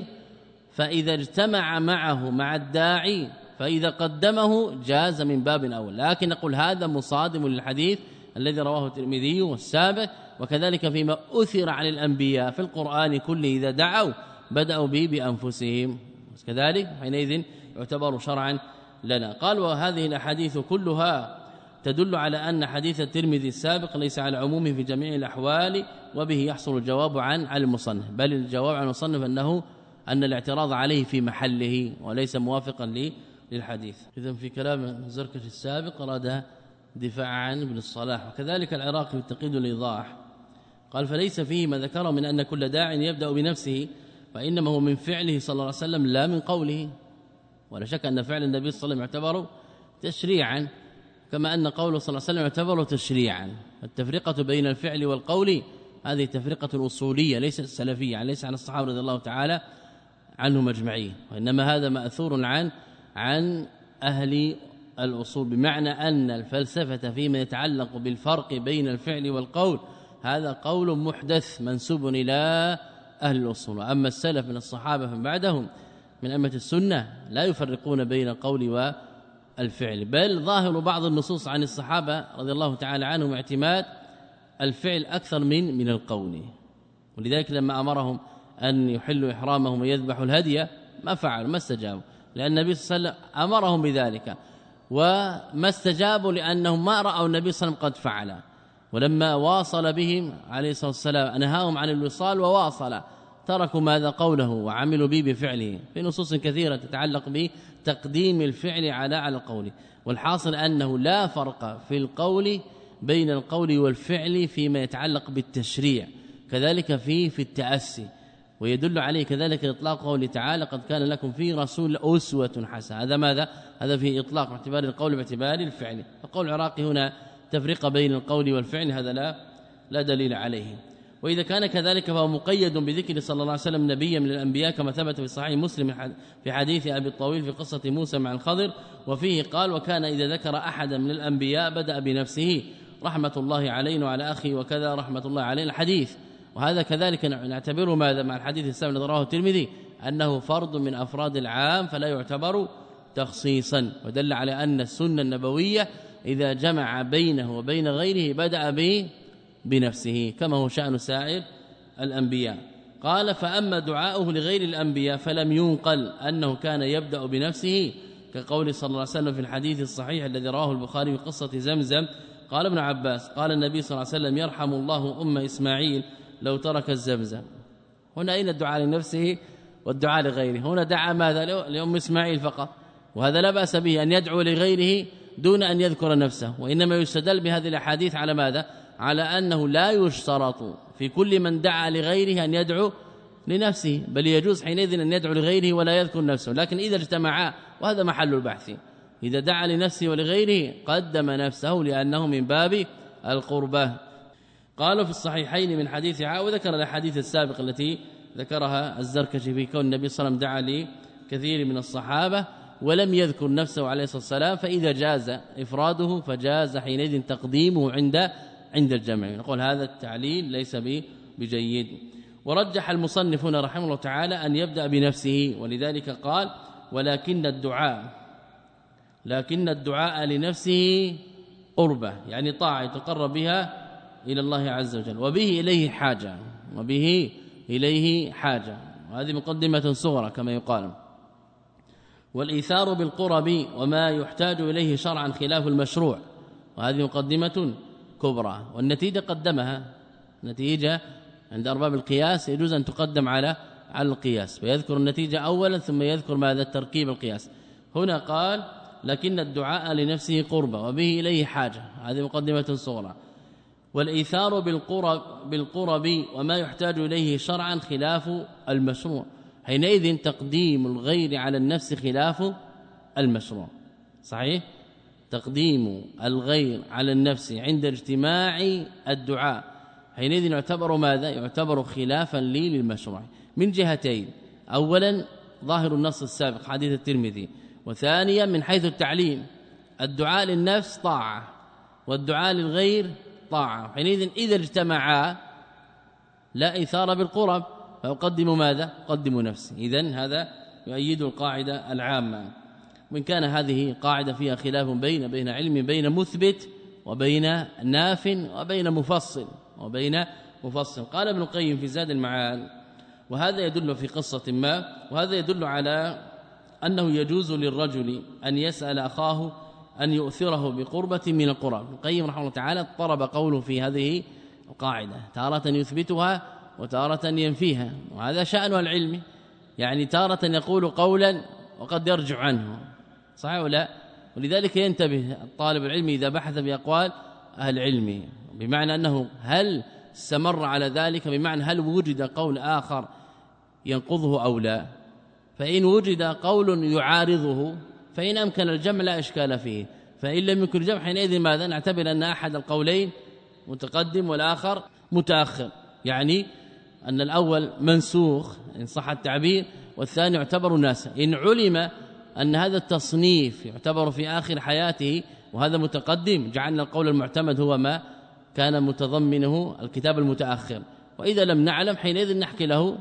فإذا اجتمع معه مع الداعي فإذا قدمه جاز من باب أول. لكن نقول هذا مصادم للحديث الذي رواه الترمذي والسابق وكذلك فيما أثر عن الأنبياء في القرآن كله إذا دعوا بدأوا به بأنفسهم. كذلك حينئذ يعتبر شرعا لنا. قال وهذه الأحاديث كلها تدل على أن حديث الترمذي السابق ليس على عمومه في جميع الأحوال وبه يحصل الجواب عن المصنف. بل الجواب عن المصنف أنه أن الاعتراض عليه في محله وليس موافقا للحديث. اذا في كلام زركش السابق أراد دفاع عن ابن الصلاح. وكذلك العراقي في التقييد قال فليس فيه ما ذكره من أن كل داع يبدأ بنفسه فإنما هو من فعله صلى الله عليه وسلم لا من قوله. ولا شك أن فعل النبي صلى الله عليه وسلم يعتبر تشريعا. كما أن قوله صلى الله عليه وسلم يعتبر تشريعا. التفرقة بين الفعل والقول هذه تفرقة أصولية ليست سلفية ليس عن الصحابة رضي الله تعالى عنهم أجمعين. وإنما هذا مأثور عن عن أهل الأصول بمعنى أن الفلسفة فيما يتعلق بالفرق بين الفعل والقول هذا قول محدث منسوب إلى أهل الأصول. اما السلف من الصحابة من بعدهم من ائمه السنة لا يفرقون بين القول والفعل بل ظاهر بعض النصوص عن الصحابة رضي الله تعالى عنهم اعتماد الفعل أكثر من من القول. ولذلك لما أمرهم أن يحلوا إحرامهم ويذبحوا الهدي ما فعلوا ما استجابوا. لأن النبي صلى الله عليه وسلم أمرهم بذلك. وما استجابوا لأنهم ما رأوا النبي صلى الله عليه وسلم قد فعل. ولما واصل بهم عليه الصلاة والسلام انهاهم عن الوصال وواصل. تركوا ماذا قوله وعملوا به بفعله. في نصوص كثيرة تتعلق بتقديم الفعل على على القول. والحاصل أنه لا فرق في القول بين القول والفعل فيما يتعلق بالتشريع كذلك في في التأسي. ويدل عليه كذلك إطلاق قوله تعالى قد كان لكم في رسول أسوة حسنة هذا ماذا؟ هذا في إطلاق باعتبار القول باعتبار الفعل. فقول العراقي هنا تفرقه بين القول والفعل هذا لا لا دليل عليه. وإذا كان كذلك فهو مقيد بذكر صلى الله عليه وسلم نبيا من الأنبياء كما ثبت في صحيح مسلم في حديث أبي الطويل في قصة موسى مع الخضر وفيه قال وكان إذا ذكر أحدا من الأنبياء بدأ بنفسه رحمة الله علينا وعلى أخي وكذا رحمة الله علينا الحديث. وهذا كذلك نعتبره ماذا؟ مع الحديث السابق الذي رواه الترمذي أنه فرض من أفراد العام فلا يعتبر تخصيصا. ودل على أن السنة النبوية إذا جمع بينه وبين غيره بدأ به بنفسه كما هو شأن سائر الأنبياء. قال فأما دعاؤه لغير الأنبياء فلم ينقل أنه كان يبدأ بنفسه كقول صلى الله عليه وسلم في الحديث الصحيح الذي رواه البخاري في قصة زمزم. قال ابن عباس قال النبي صلى الله عليه وسلم يرحم الله أم إسماعيل لو ترك الزمزم. هنا أين الدعاء لنفسه والدعاء لغيره؟ هنا دعا ماذا؟ لأم إسماعيل فقط. وهذا لا بأس به أن يدعو لغيره دون أن يذكر نفسه. وإنما يستدل بهذه الأحاديث على ماذا؟ على أنه لا يشترط في كل من دعا لغيره أن يدعو لنفسه بل يجوز حينئذ أن يدعو لغيره ولا يذكر نفسه. لكن إذا اجتمعا وهذا محل البحث. إذا دعا لنفسه ولغيره قدم نفسه لأنه من باب القربة. قالوا في الصحيحين من حديث عائشة وذكر الأحاديث السابقة التي ذكرها الزركشي في كون النبي صلى الله عليه وسلم دعا لكثير من الصحابة ولم يذكر نفسه عليه الصلاة والسلام فإذا جاز إفراده فجاز حينئذ تقديمه عند عند الجمع نقول هذا التعليل ليس بجيد. ورجح المصنف هنا رحمه الله تعالى أن يبدأ بنفسه ولذلك قال ولكن الدعاء لكن الدعاء لنفسه قربة يعني طاعة يتقرب بها إلى الله عز وجل. وبه إليه حاجة وبه إليه حاجة. وهذه مقدمة صغرى كما يقال. والإيثار بالقرب وما يحتاج إليه شرعا خلاف المشروع. وهذه مقدمة كبرى والنتيجة قدمها. نتيجة عند أرباب القياس يجوز أن تقدم على على القياس فيذكر النتيجة أولا ثم يذكر ماذا؟ التركيب القياس. هنا قال لكن الدعاء لنفسه قربة وبه إليه حاجة. هذه مقدمة صغرى. والإيثار بالقرب بالقرب وما يحتاج إليه شرعا خلاف المشروع. حينئذ تقديم الغير على النفس خلاف المشروع. صحيح؟ تقديم الغير على النفس عند اجتماع الدعاء. حينئذ يعتبر ماذا؟ يعتبر خلافا لي للمشروع. من جهتين. اولا ظاهر النص السابق حديث الترمذي. وثانيا من حيث التعليم. الدعاء للنفس طاعة والدعاء للغير طاعة. حينئذ إذا اجتمعا لا إثارة بالقرب فأقدم ماذا؟ أقدم نفسي. اذا هذا يؤيد القاعدة العامة. وإن كان هذه قاعدة فيها خلاف بين بين علم بين مثبت وبين ناف وبين مفصل وبين مفصل. قال ابن القيم في زاد المعاد وهذا يدل في قصة ما وهذا يدل على أنه يجوز للرجل أن يسأل أخاه أن يؤثره بقربة من القرى. القيم رحمه الله تعالى اضطرب قوله في هذه القاعدة تارة يثبتها وتارة ينفيها. وهذا شأن العلم يعني تارة يقول قولا وقد يرجع عنه. صحيح ولا ولذلك ينتبه الطالب العلم إذا بحث في أقوال أهل العلم بمعنى أنه هل استمر على ذلك؟ بمعنى هل وجد قول آخر ينقضه أو لا؟ فإن وجد قول يعارضه فإن أمكن الجمع لا إشكال فيه. فإن لم يمكن الجمع حينئذ ماذا؟ نعتبر أن أحد القولين متقدم والآخر متأخر. يعني أن الأول منسوخ إن صح التعبير والثاني يعتبر ناسا إن علم أن هذا التصنيف يعتبر في آخر حياته وهذا متقدم. جعلنا القول المعتمد هو ما كان متضمنه الكتاب المتأخر. وإذا لم نعلم حينئذ نحكي له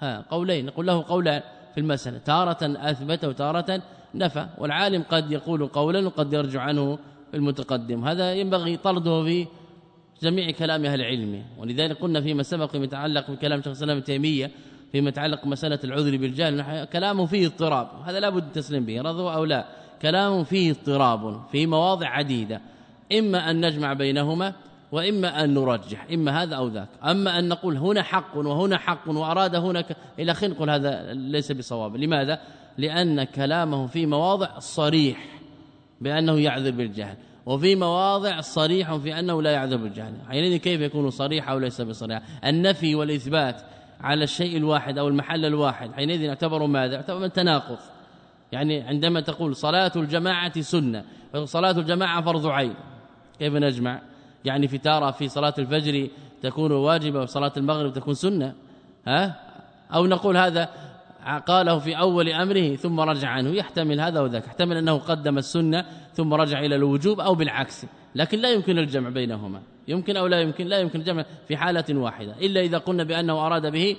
ها قولين. نقول له قولان في المسألة. تارة أثبت وتارة نفى. والعالم قد يقول قولا وقد يرجع عنه المتقدم. هذا ينبغي طرده في جميع كلام أهل العلم. ولذلك قلنا فيما سبق يتعلق بكلام شيخ الإسلام تيمية فيما يتعلق بمساله العذر بالجهل كلام فيه اضطراب هذا لا بد التسليم به رضوا أو لا. كلام فيه اضطراب في مواضع عديدة إما أن نجمع بينهما وإما أن نرجح إما هذا أو ذاك. أما أن نقول هنا حق وهنا حق وأراد هنا إلى نقول هذا ليس بصواب. لماذا؟ لأن كلامه في مواضع صريح بأنه يعذر بالجهل وفي مواضع صريح في أنه لا يعذر بالجهل. حينئذ كيف يكون صريحا أو ليس بصريح؟ النفي والإثبات. على الشيء الواحد أو المحل الواحد. حينئذ يعتبر ماذا؟ يعتبر من تناقض. يعني عندما تقول صلاة الجماعة سنة وصلاه الجماعة فرض عين. كيف نجمع؟ يعني في تارة في صلاة الفجر تكون واجبة وصلاة المغرب تكون سنة ها؟ أو نقول هذا قاله في أول أمره ثم رجع عنه. يحتمل هذا وذاك. يحتمل أنه قدم السنة ثم رجع إلى الوجوب أو بالعكس. لكن لا يمكن الجمع بينهما. يمكن أو لا يمكن؟ لا يمكن الجمع في حالة واحدة. إلا إذا قلنا بأنه أراد به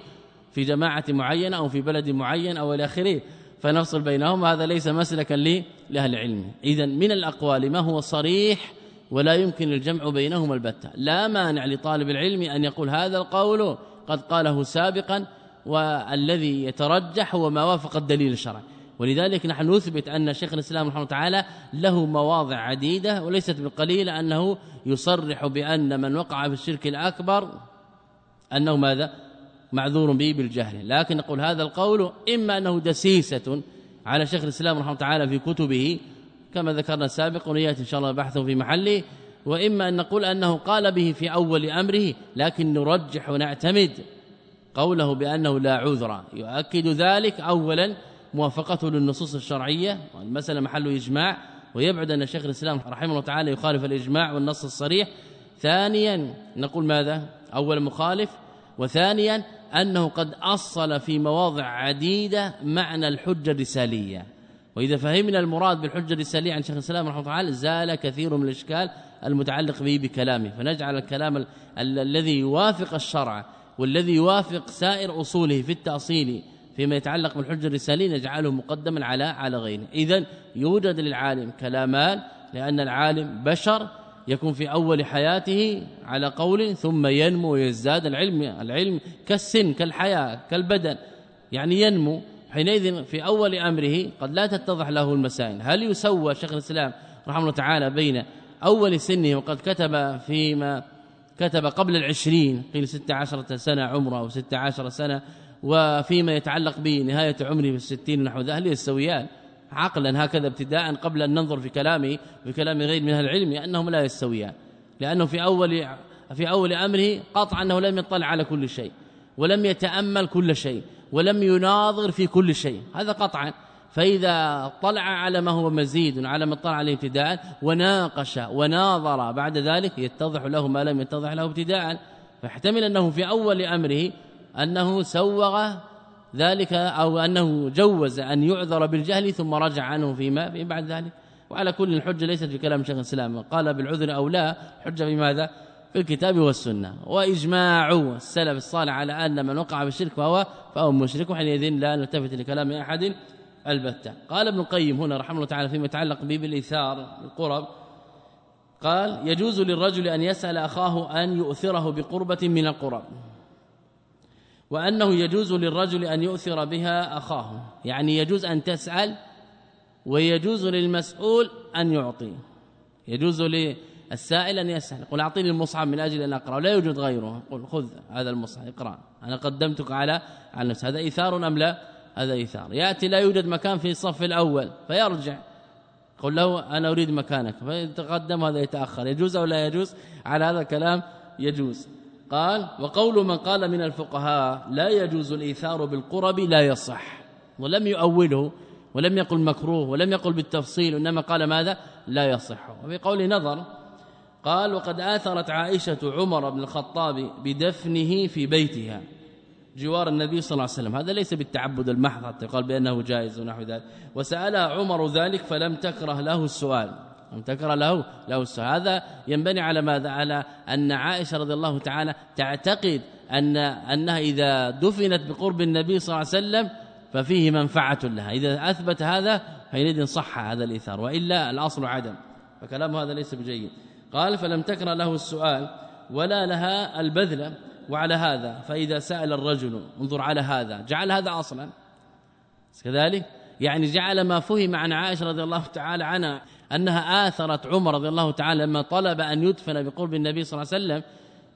في جماعة معينة أو في بلد معين أو إلى آخره. فنفصل بينهما. هذا ليس مسلكا لأهل العلم. إذا من الأقوال ما هو صريح ولا يمكن الجمع بينهما البتة. لا مانع لطالب العلم أن يقول هذا القول. قد قاله سابقا والذي يترجح هو ما وافق الدليل الشرعي. ولذلك نحن نثبت أن شيخ الإسلام رحمه تعالى له مواضع عديدة وليست بالقليلة أنه يصرح بأن من وقع في الشرك الأكبر أنه ماذا؟ معذور به بالجهل. لكن نقول هذا القول إما أنه دسيسة على شيخ الإسلام رحمه تعالى في كتبه كما ذكرنا سابقا ويأتي إن شاء الله بحثه في محله وإما أن نقول أنه قال به في أول أمره لكن نرجح ونعتمد قوله بأنه لا عذر. يؤكد ذلك اولا موافقته للنصوص الشرعية والمسألة محل إجماع ويبعد أن شيخ الإسلام رحمه الله تعالى يخالف الإجماع والنص الصريح. ثانيا نقول ماذا؟ اولا مخالف. وثانيا أنه قد أصل في مواضع عديدة معنى الحجة الرسالية. وإذا فهمنا المراد بالحجة الرسالية عن شيخ الإسلام رحمه الله تعالى زال كثير من الإشكال المتعلق به بكلامه. فنجعل الكلام ال ال الذي يوافق الشرع والذي يوافق سائر أصوله في التأصيل فيما يتعلق بالحجة الرسالية نجعله مقدما على على غيره. اذا يوجد للعالم كلامان لأن العالم بشر يكون في أول حياته على قول ثم ينمو ويزداد العلم العلم كالسن كالحياة كالبدن. يعني ينمو. حينئذ في أول أمره قد لا تتضح له المسائل. هل يسوى شيخ الإسلام رحمه الله تعالى بين أول سنه وقد كتب فيما كتب قبل العشرين قيل ست عشرة سنة عمره أو ست عشرة سنة وفيما يتعلق بنهاية عمره في الستين نحو ذا هل يستويان عقلا هكذا ابتداء قبل أن ننظر في كلامه في كلام غير من أهل العلم أنهم لا يستويان لأنه في أول في أول أمره قطع أنه لم يطلع على كل شيء ولم يتأمل كل شيء ولم يناظر في كل شيء هذا قطعا. فإذا طلع على ما هو مزيد على ما طلع عليه ابتداء وناقش وناظر بعد ذلك يتضح له ما لم يتضح له ابتداء. فاحتمل أنه في أول أمره أنه سوغ ذلك أو أنه جوز أن يعذر بالجهل ثم رجع عنه فيما في بعد ذلك. وعلى كل الحجة ليست في كلام شيخ الإسلام. قال بالعذر أو لا حجة في ماذا؟ في الكتاب والسنة. وإجماع السلف الصالح على أن من وقع في الشرك فهو فهو مشرك وحينئذ لا نلتفت لكلام أحد البتة. قال ابن القيم هنا رحمه الله تعالى فيما يتعلق به بالإيثار القرب قال يجوز للرجل أن يسأل أخاه أن يؤثره بقربة من القرب وأنه يجوز للرجل أن يؤثر بها أخاه. يعني يجوز أن تسأل ويجوز للمسؤول أن يعطي. يجوز للسائل أن يسأل. يقول أعطيني المصحف من أجل أن أقرأ لا يوجد غيره. يقول خذ هذا المصحف اقرأ أنا قدمتك على على نفس هذا إيثار أم لا؟ هذا إيثار. يأتي لا يوجد مكان في الصف الأول فيرجع. قل له أنا أريد مكانك. فيتقدم هذا يتأخر. يجوز أو لا يجوز؟ على هذا الكلام يجوز. قال وقول من قال من الفقهاء لا يجوز الإيثار بالقرب لا يصح. ولم يؤوله ولم يقل مكروه ولم يقل بالتفصيل إنما قال ماذا؟ لا يصح. وفي قول نظر قال وقد آثرت عائشة عمر بن الخطاب بدفنه في بيتها. جوار النبي صلى الله عليه وسلم. هذا ليس بالتعبد المحض حتى يقال بأنه جائز ونحو ذلك. وسالها عمر ذلك فلم تكره له السؤال. لم تكره له له السؤال. هذا ينبني على ماذا؟ على أن عائشة رضي الله تعالى تعتقد أن أنها إذا دفنت بقرب النبي صلى الله عليه وسلم ففيه منفعة لها. إذا أثبت هذا حينئذ صح هذا الإيثار. وإلا الأصل عدم. فكلام هذا ليس بجيد. قال فلم تكره له السؤال ولا لها البذل وعلى هذا فإذا سأل الرجل انظر على هذا جعل هذا أصلا؟ كذلك؟ يعني جعل ما فهم عن عائشة رضي الله تعالى عنها أنها آثرت عمر رضي الله تعالى لما طلب أن يدفن بقرب النبي صلى الله عليه وسلم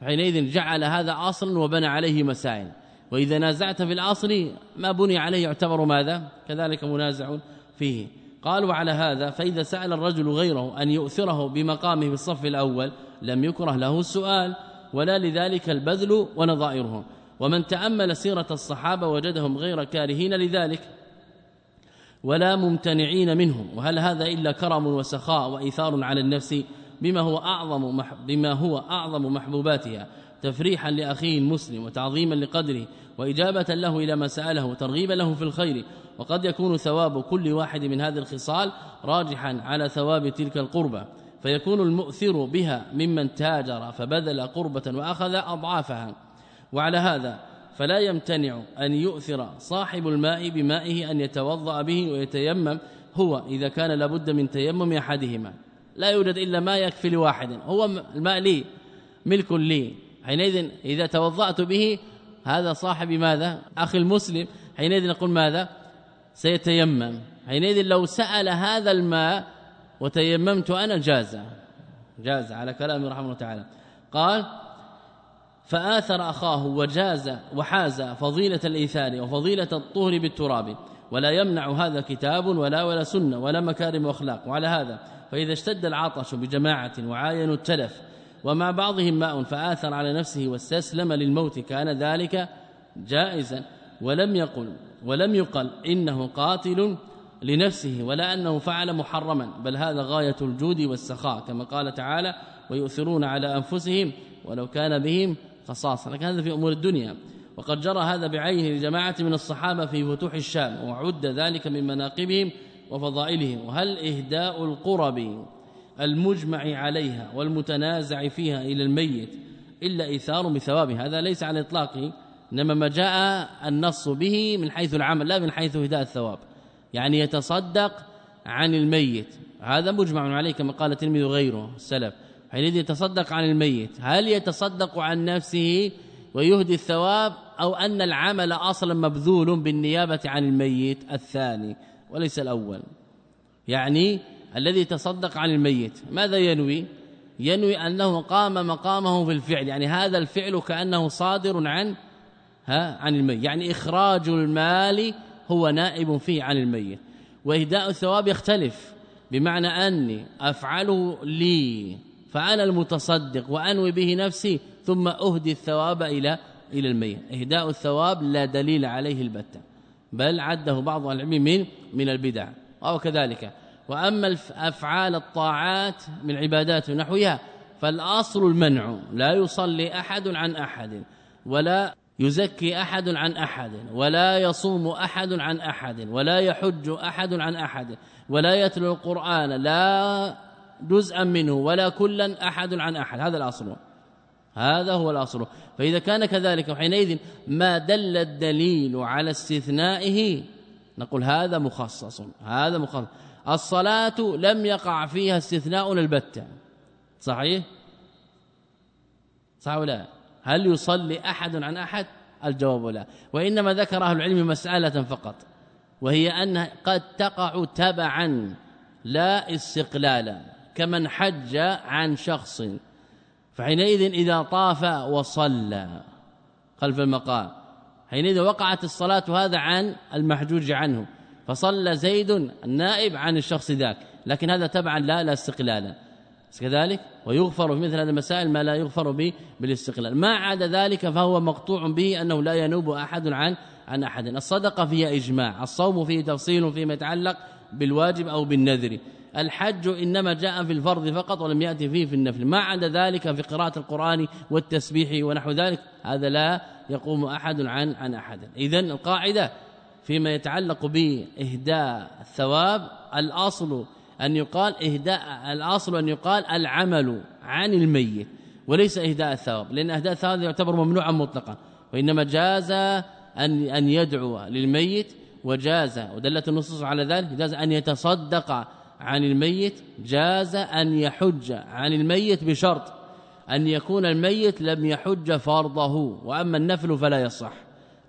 حينئذ جعل هذا أصلا وبنى عليه مسائل. وإذا نازعت في الأصل ما بني عليه يعتبر ماذا؟ كذلك منازع فيه. قال وعلى هذا فإذا سأل الرجل غيره أن يؤثره بمقامه في الصف الأول لم يكره له السؤال. ولا لذلك البذل ونظائرهم. ومن تأمل سيرة الصحابة وجدهم غير كارهين لذلك. ولا ممتنعين منهم. وهل هذا إلا كرم وسخاء وإيثار على النفس بما هو أعظم بما هو أعظم محبوباتها. تفريحا لأخيه المسلم وتعظيما لقدره وإجابة له إلى ما سأله وترغيبا له في الخير. وقد يكون ثواب كل واحد من هذه الخصال راجحا على ثواب تلك القربه فيكون المؤثر بها ممن تاجر فبذل قربة وأخذ أضعافها. وعلى هذا فلا يمتنع أن يؤثر صاحب الماء بمائه أن يتوضأ به ويتيمم هو إذا كان لابد من تيمم أحدهما. لا يوجد إلا ما يكفي لواحد هو الماء لي ملك لي. حينئذ إذا توضأت به هذا صاحب ماذا؟ أخي المسلم حينئذ نقول ماذا؟ سيتيمم. حينئذ لو سأل هذا الماء وتيممت أنا جاز. جاز على كلام رحمه الله تعالى. قال فآثر أخاه وجاز وحاز فضيلة الإيثار وفضيلة الطهر بالتراب. ولا يمنع هذا كتاب ولا ولا سنة ولا مكارم واخلاق وعلى هذا فإذا اشتد العطش بجماعة وعاينوا التلف ومع بعضهم ماء فآثر على نفسه واستسلم للموت كان ذلك جائزا. ولم يقل ولم يقل إنه قاتل لنفسه ولا أنه فعل محرما بل هذا غاية الجود والسخاء كما قال تعالى ويؤثرون على أنفسهم ولو كان بهم خصاصة لكن هذا في أمور الدنيا. وقد جرى هذا بعينه لجماعة من الصحابة في فتوح الشام وعد ذلك من مناقبهم وفضائلهم. وهل إهداء القرب المجمع عليها والمتنازع فيها إلى الميت إلا إيثار بثوابه؟ هذا ليس على اطلاقه إنما ما جاء النص به من حيث العمل لا من حيث إهداء الثواب. يعني يتصدق عن الميت. هذا مجمع عليه كما قال الترمذي وغيره السلف. حينئذ يتصدق عن الميت. هل يتصدق عن نفسه ويهدي الثواب أو أن العمل أصلا مبذول بالنيابة عن الميت؟ الثاني وليس الأول. يعني الذي تصدق عن الميت ماذا ينوي؟ ينوي أنه قام مقامه في الفعل. يعني هذا الفعل كأنه صادر عن ها عن الميت. يعني إخراج المال هو نائب فيه عن الميت. وإهداء الثواب يختلف بمعنى أني أفعله لي فأنا المتصدق وأنوي به نفسي ثم أهدي الثواب إلى إلى الميت. إهداء الثواب لا دليل عليه البتة بل عده بعض العلم من من البدع أو كذلك. وأما أفعال الطاعات من عبادات ونحوها فالأصل المنع لا يصلي أحد عن أحد ولا يزكي أحد عن أحد ولا يصوم أحد عن أحد ولا يحج أحد عن أحد ولا يتلو القرآن لا جزءا منه ولا كلا أحد عن أحد. هذا الأصل. هذا هو الأصل. فإذا كان كذلك حينئذ ما دل الدليل على استثنائه نقول هذا مخصص هذا مخصص. الصلاة لم يقع فيها استثناء البتة صحيح؟ صح ولا هل يصلي أحد عن أحد؟ الجواب لا. وإنما ذكر أهل العلم مسألة فقط وهي أن قد تقع تبعا لا استقلالا كمن حج عن شخص فحينئذ إذا طاف وصلى. خلف المقام. حينئذ وقعت الصلاة هذا عن المحجوج عنه فصلى زيد النائب عن الشخص ذاك لكن هذا تبعا لا لا استقلالا كذلك ويغفر في مثل هذه المسائل ما لا يغفر به بالاستقلال. ما عدا ذلك فهو مقطوع به أنه لا ينوب أحد عن عن أحد. الصدقة فيها إجماع الصوم فيه تفصيل فيما يتعلق بالواجب أو بالنذر. الحج إنما جاء في الفرض فقط ولم يأتي فيه في النفل. ما عدا ذلك في قراءة القرآن والتسبيح ونحو ذلك هذا لا يقوم أحد عن عن أحد. اذا القاعدة فيما يتعلق بإهداء الثواب الأصل أن يقال إهداء الأصل أن يقال العمل عن الميت وليس إهداء الثواب لأن إهداء الثواب يعتبر ممنوعا مطلقا وإنما جاز أن أن يدعو للميت وجاز ودلت النصوص على ذلك جاز أن يتصدق عن الميت جاز أن يحج عن الميت بشرط أن يكون الميت لم يحج فرضه وأما النفل فلا يصح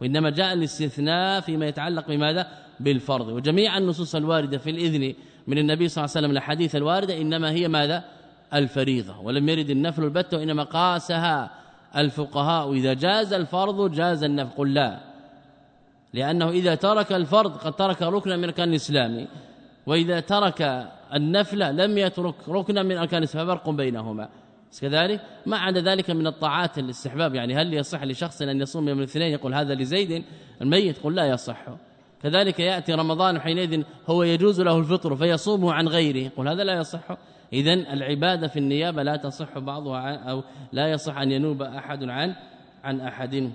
وإنما جاء الاستثناء فيما يتعلق بماذا؟ بالفرض وجميع النصوص الواردة في الإذن من النبي صلى الله عليه وسلم الحديث الواردة إنما هي ماذا؟ الفريضة. ولم يرد النفل البتة وإنما قاسها الفقهاء. إذا جاز الفرض جاز النفل. قل لا. لأنه إذا ترك الفرض قد ترك ركنا من كان الإسلامي وإذا ترك النفل لم يترك ركنا من أركان الإسلام فرق بينهما. كذلك ما عدا ذلك من الطاعات الاستحباب. يعني هل يصح لشخص أن يصوم يوم الاثنين؟ يقول هذا لزيد الميت. قل لا يصح. كذلك يأتي رمضان حينئذ هو يجوز له الفطر فيصومه عن غيره. يقول هذا لا يصح. اذا العبادة في النيابة لا تصح بعضها أو لا يصح أن ينوب أحد عن عن أحد.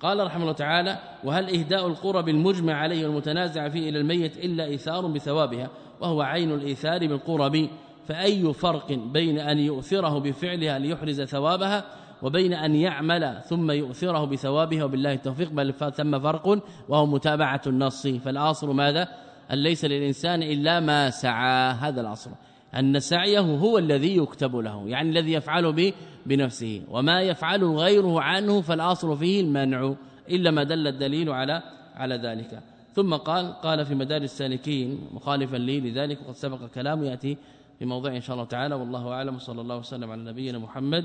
قال رحمه الله تعالى وهل إهداء القرب المجمع عليه والمتنازع فيه إلى الميت إلا إيثار بثوابها؟ وهو عين الإيثار بالقرب فأي فرق بين أن يؤثره بفعلها ليحرز ثوابها وبين أن يعمل ثم يؤثره بثوابها وبالله التوفيق بل ثم فرق وهو متابعة النص. فالاصل ماذا؟ أن ليس للإنسان إلا ما سعى. هذا الاصل أن سعيه هو الذي يكتب له يعني الذي يفعل به بنفسه. وما يفعل غيره عنه فالاصل فيه المنع إلا ما دل الدليل على على ذلك. ثم قال قال في مدار السالكين مخالفا لي لذلك وقد سبق كلام يأتي في موضع إن شاء الله تعالى. والله أعلم صلى الله وسلم على نبينا محمد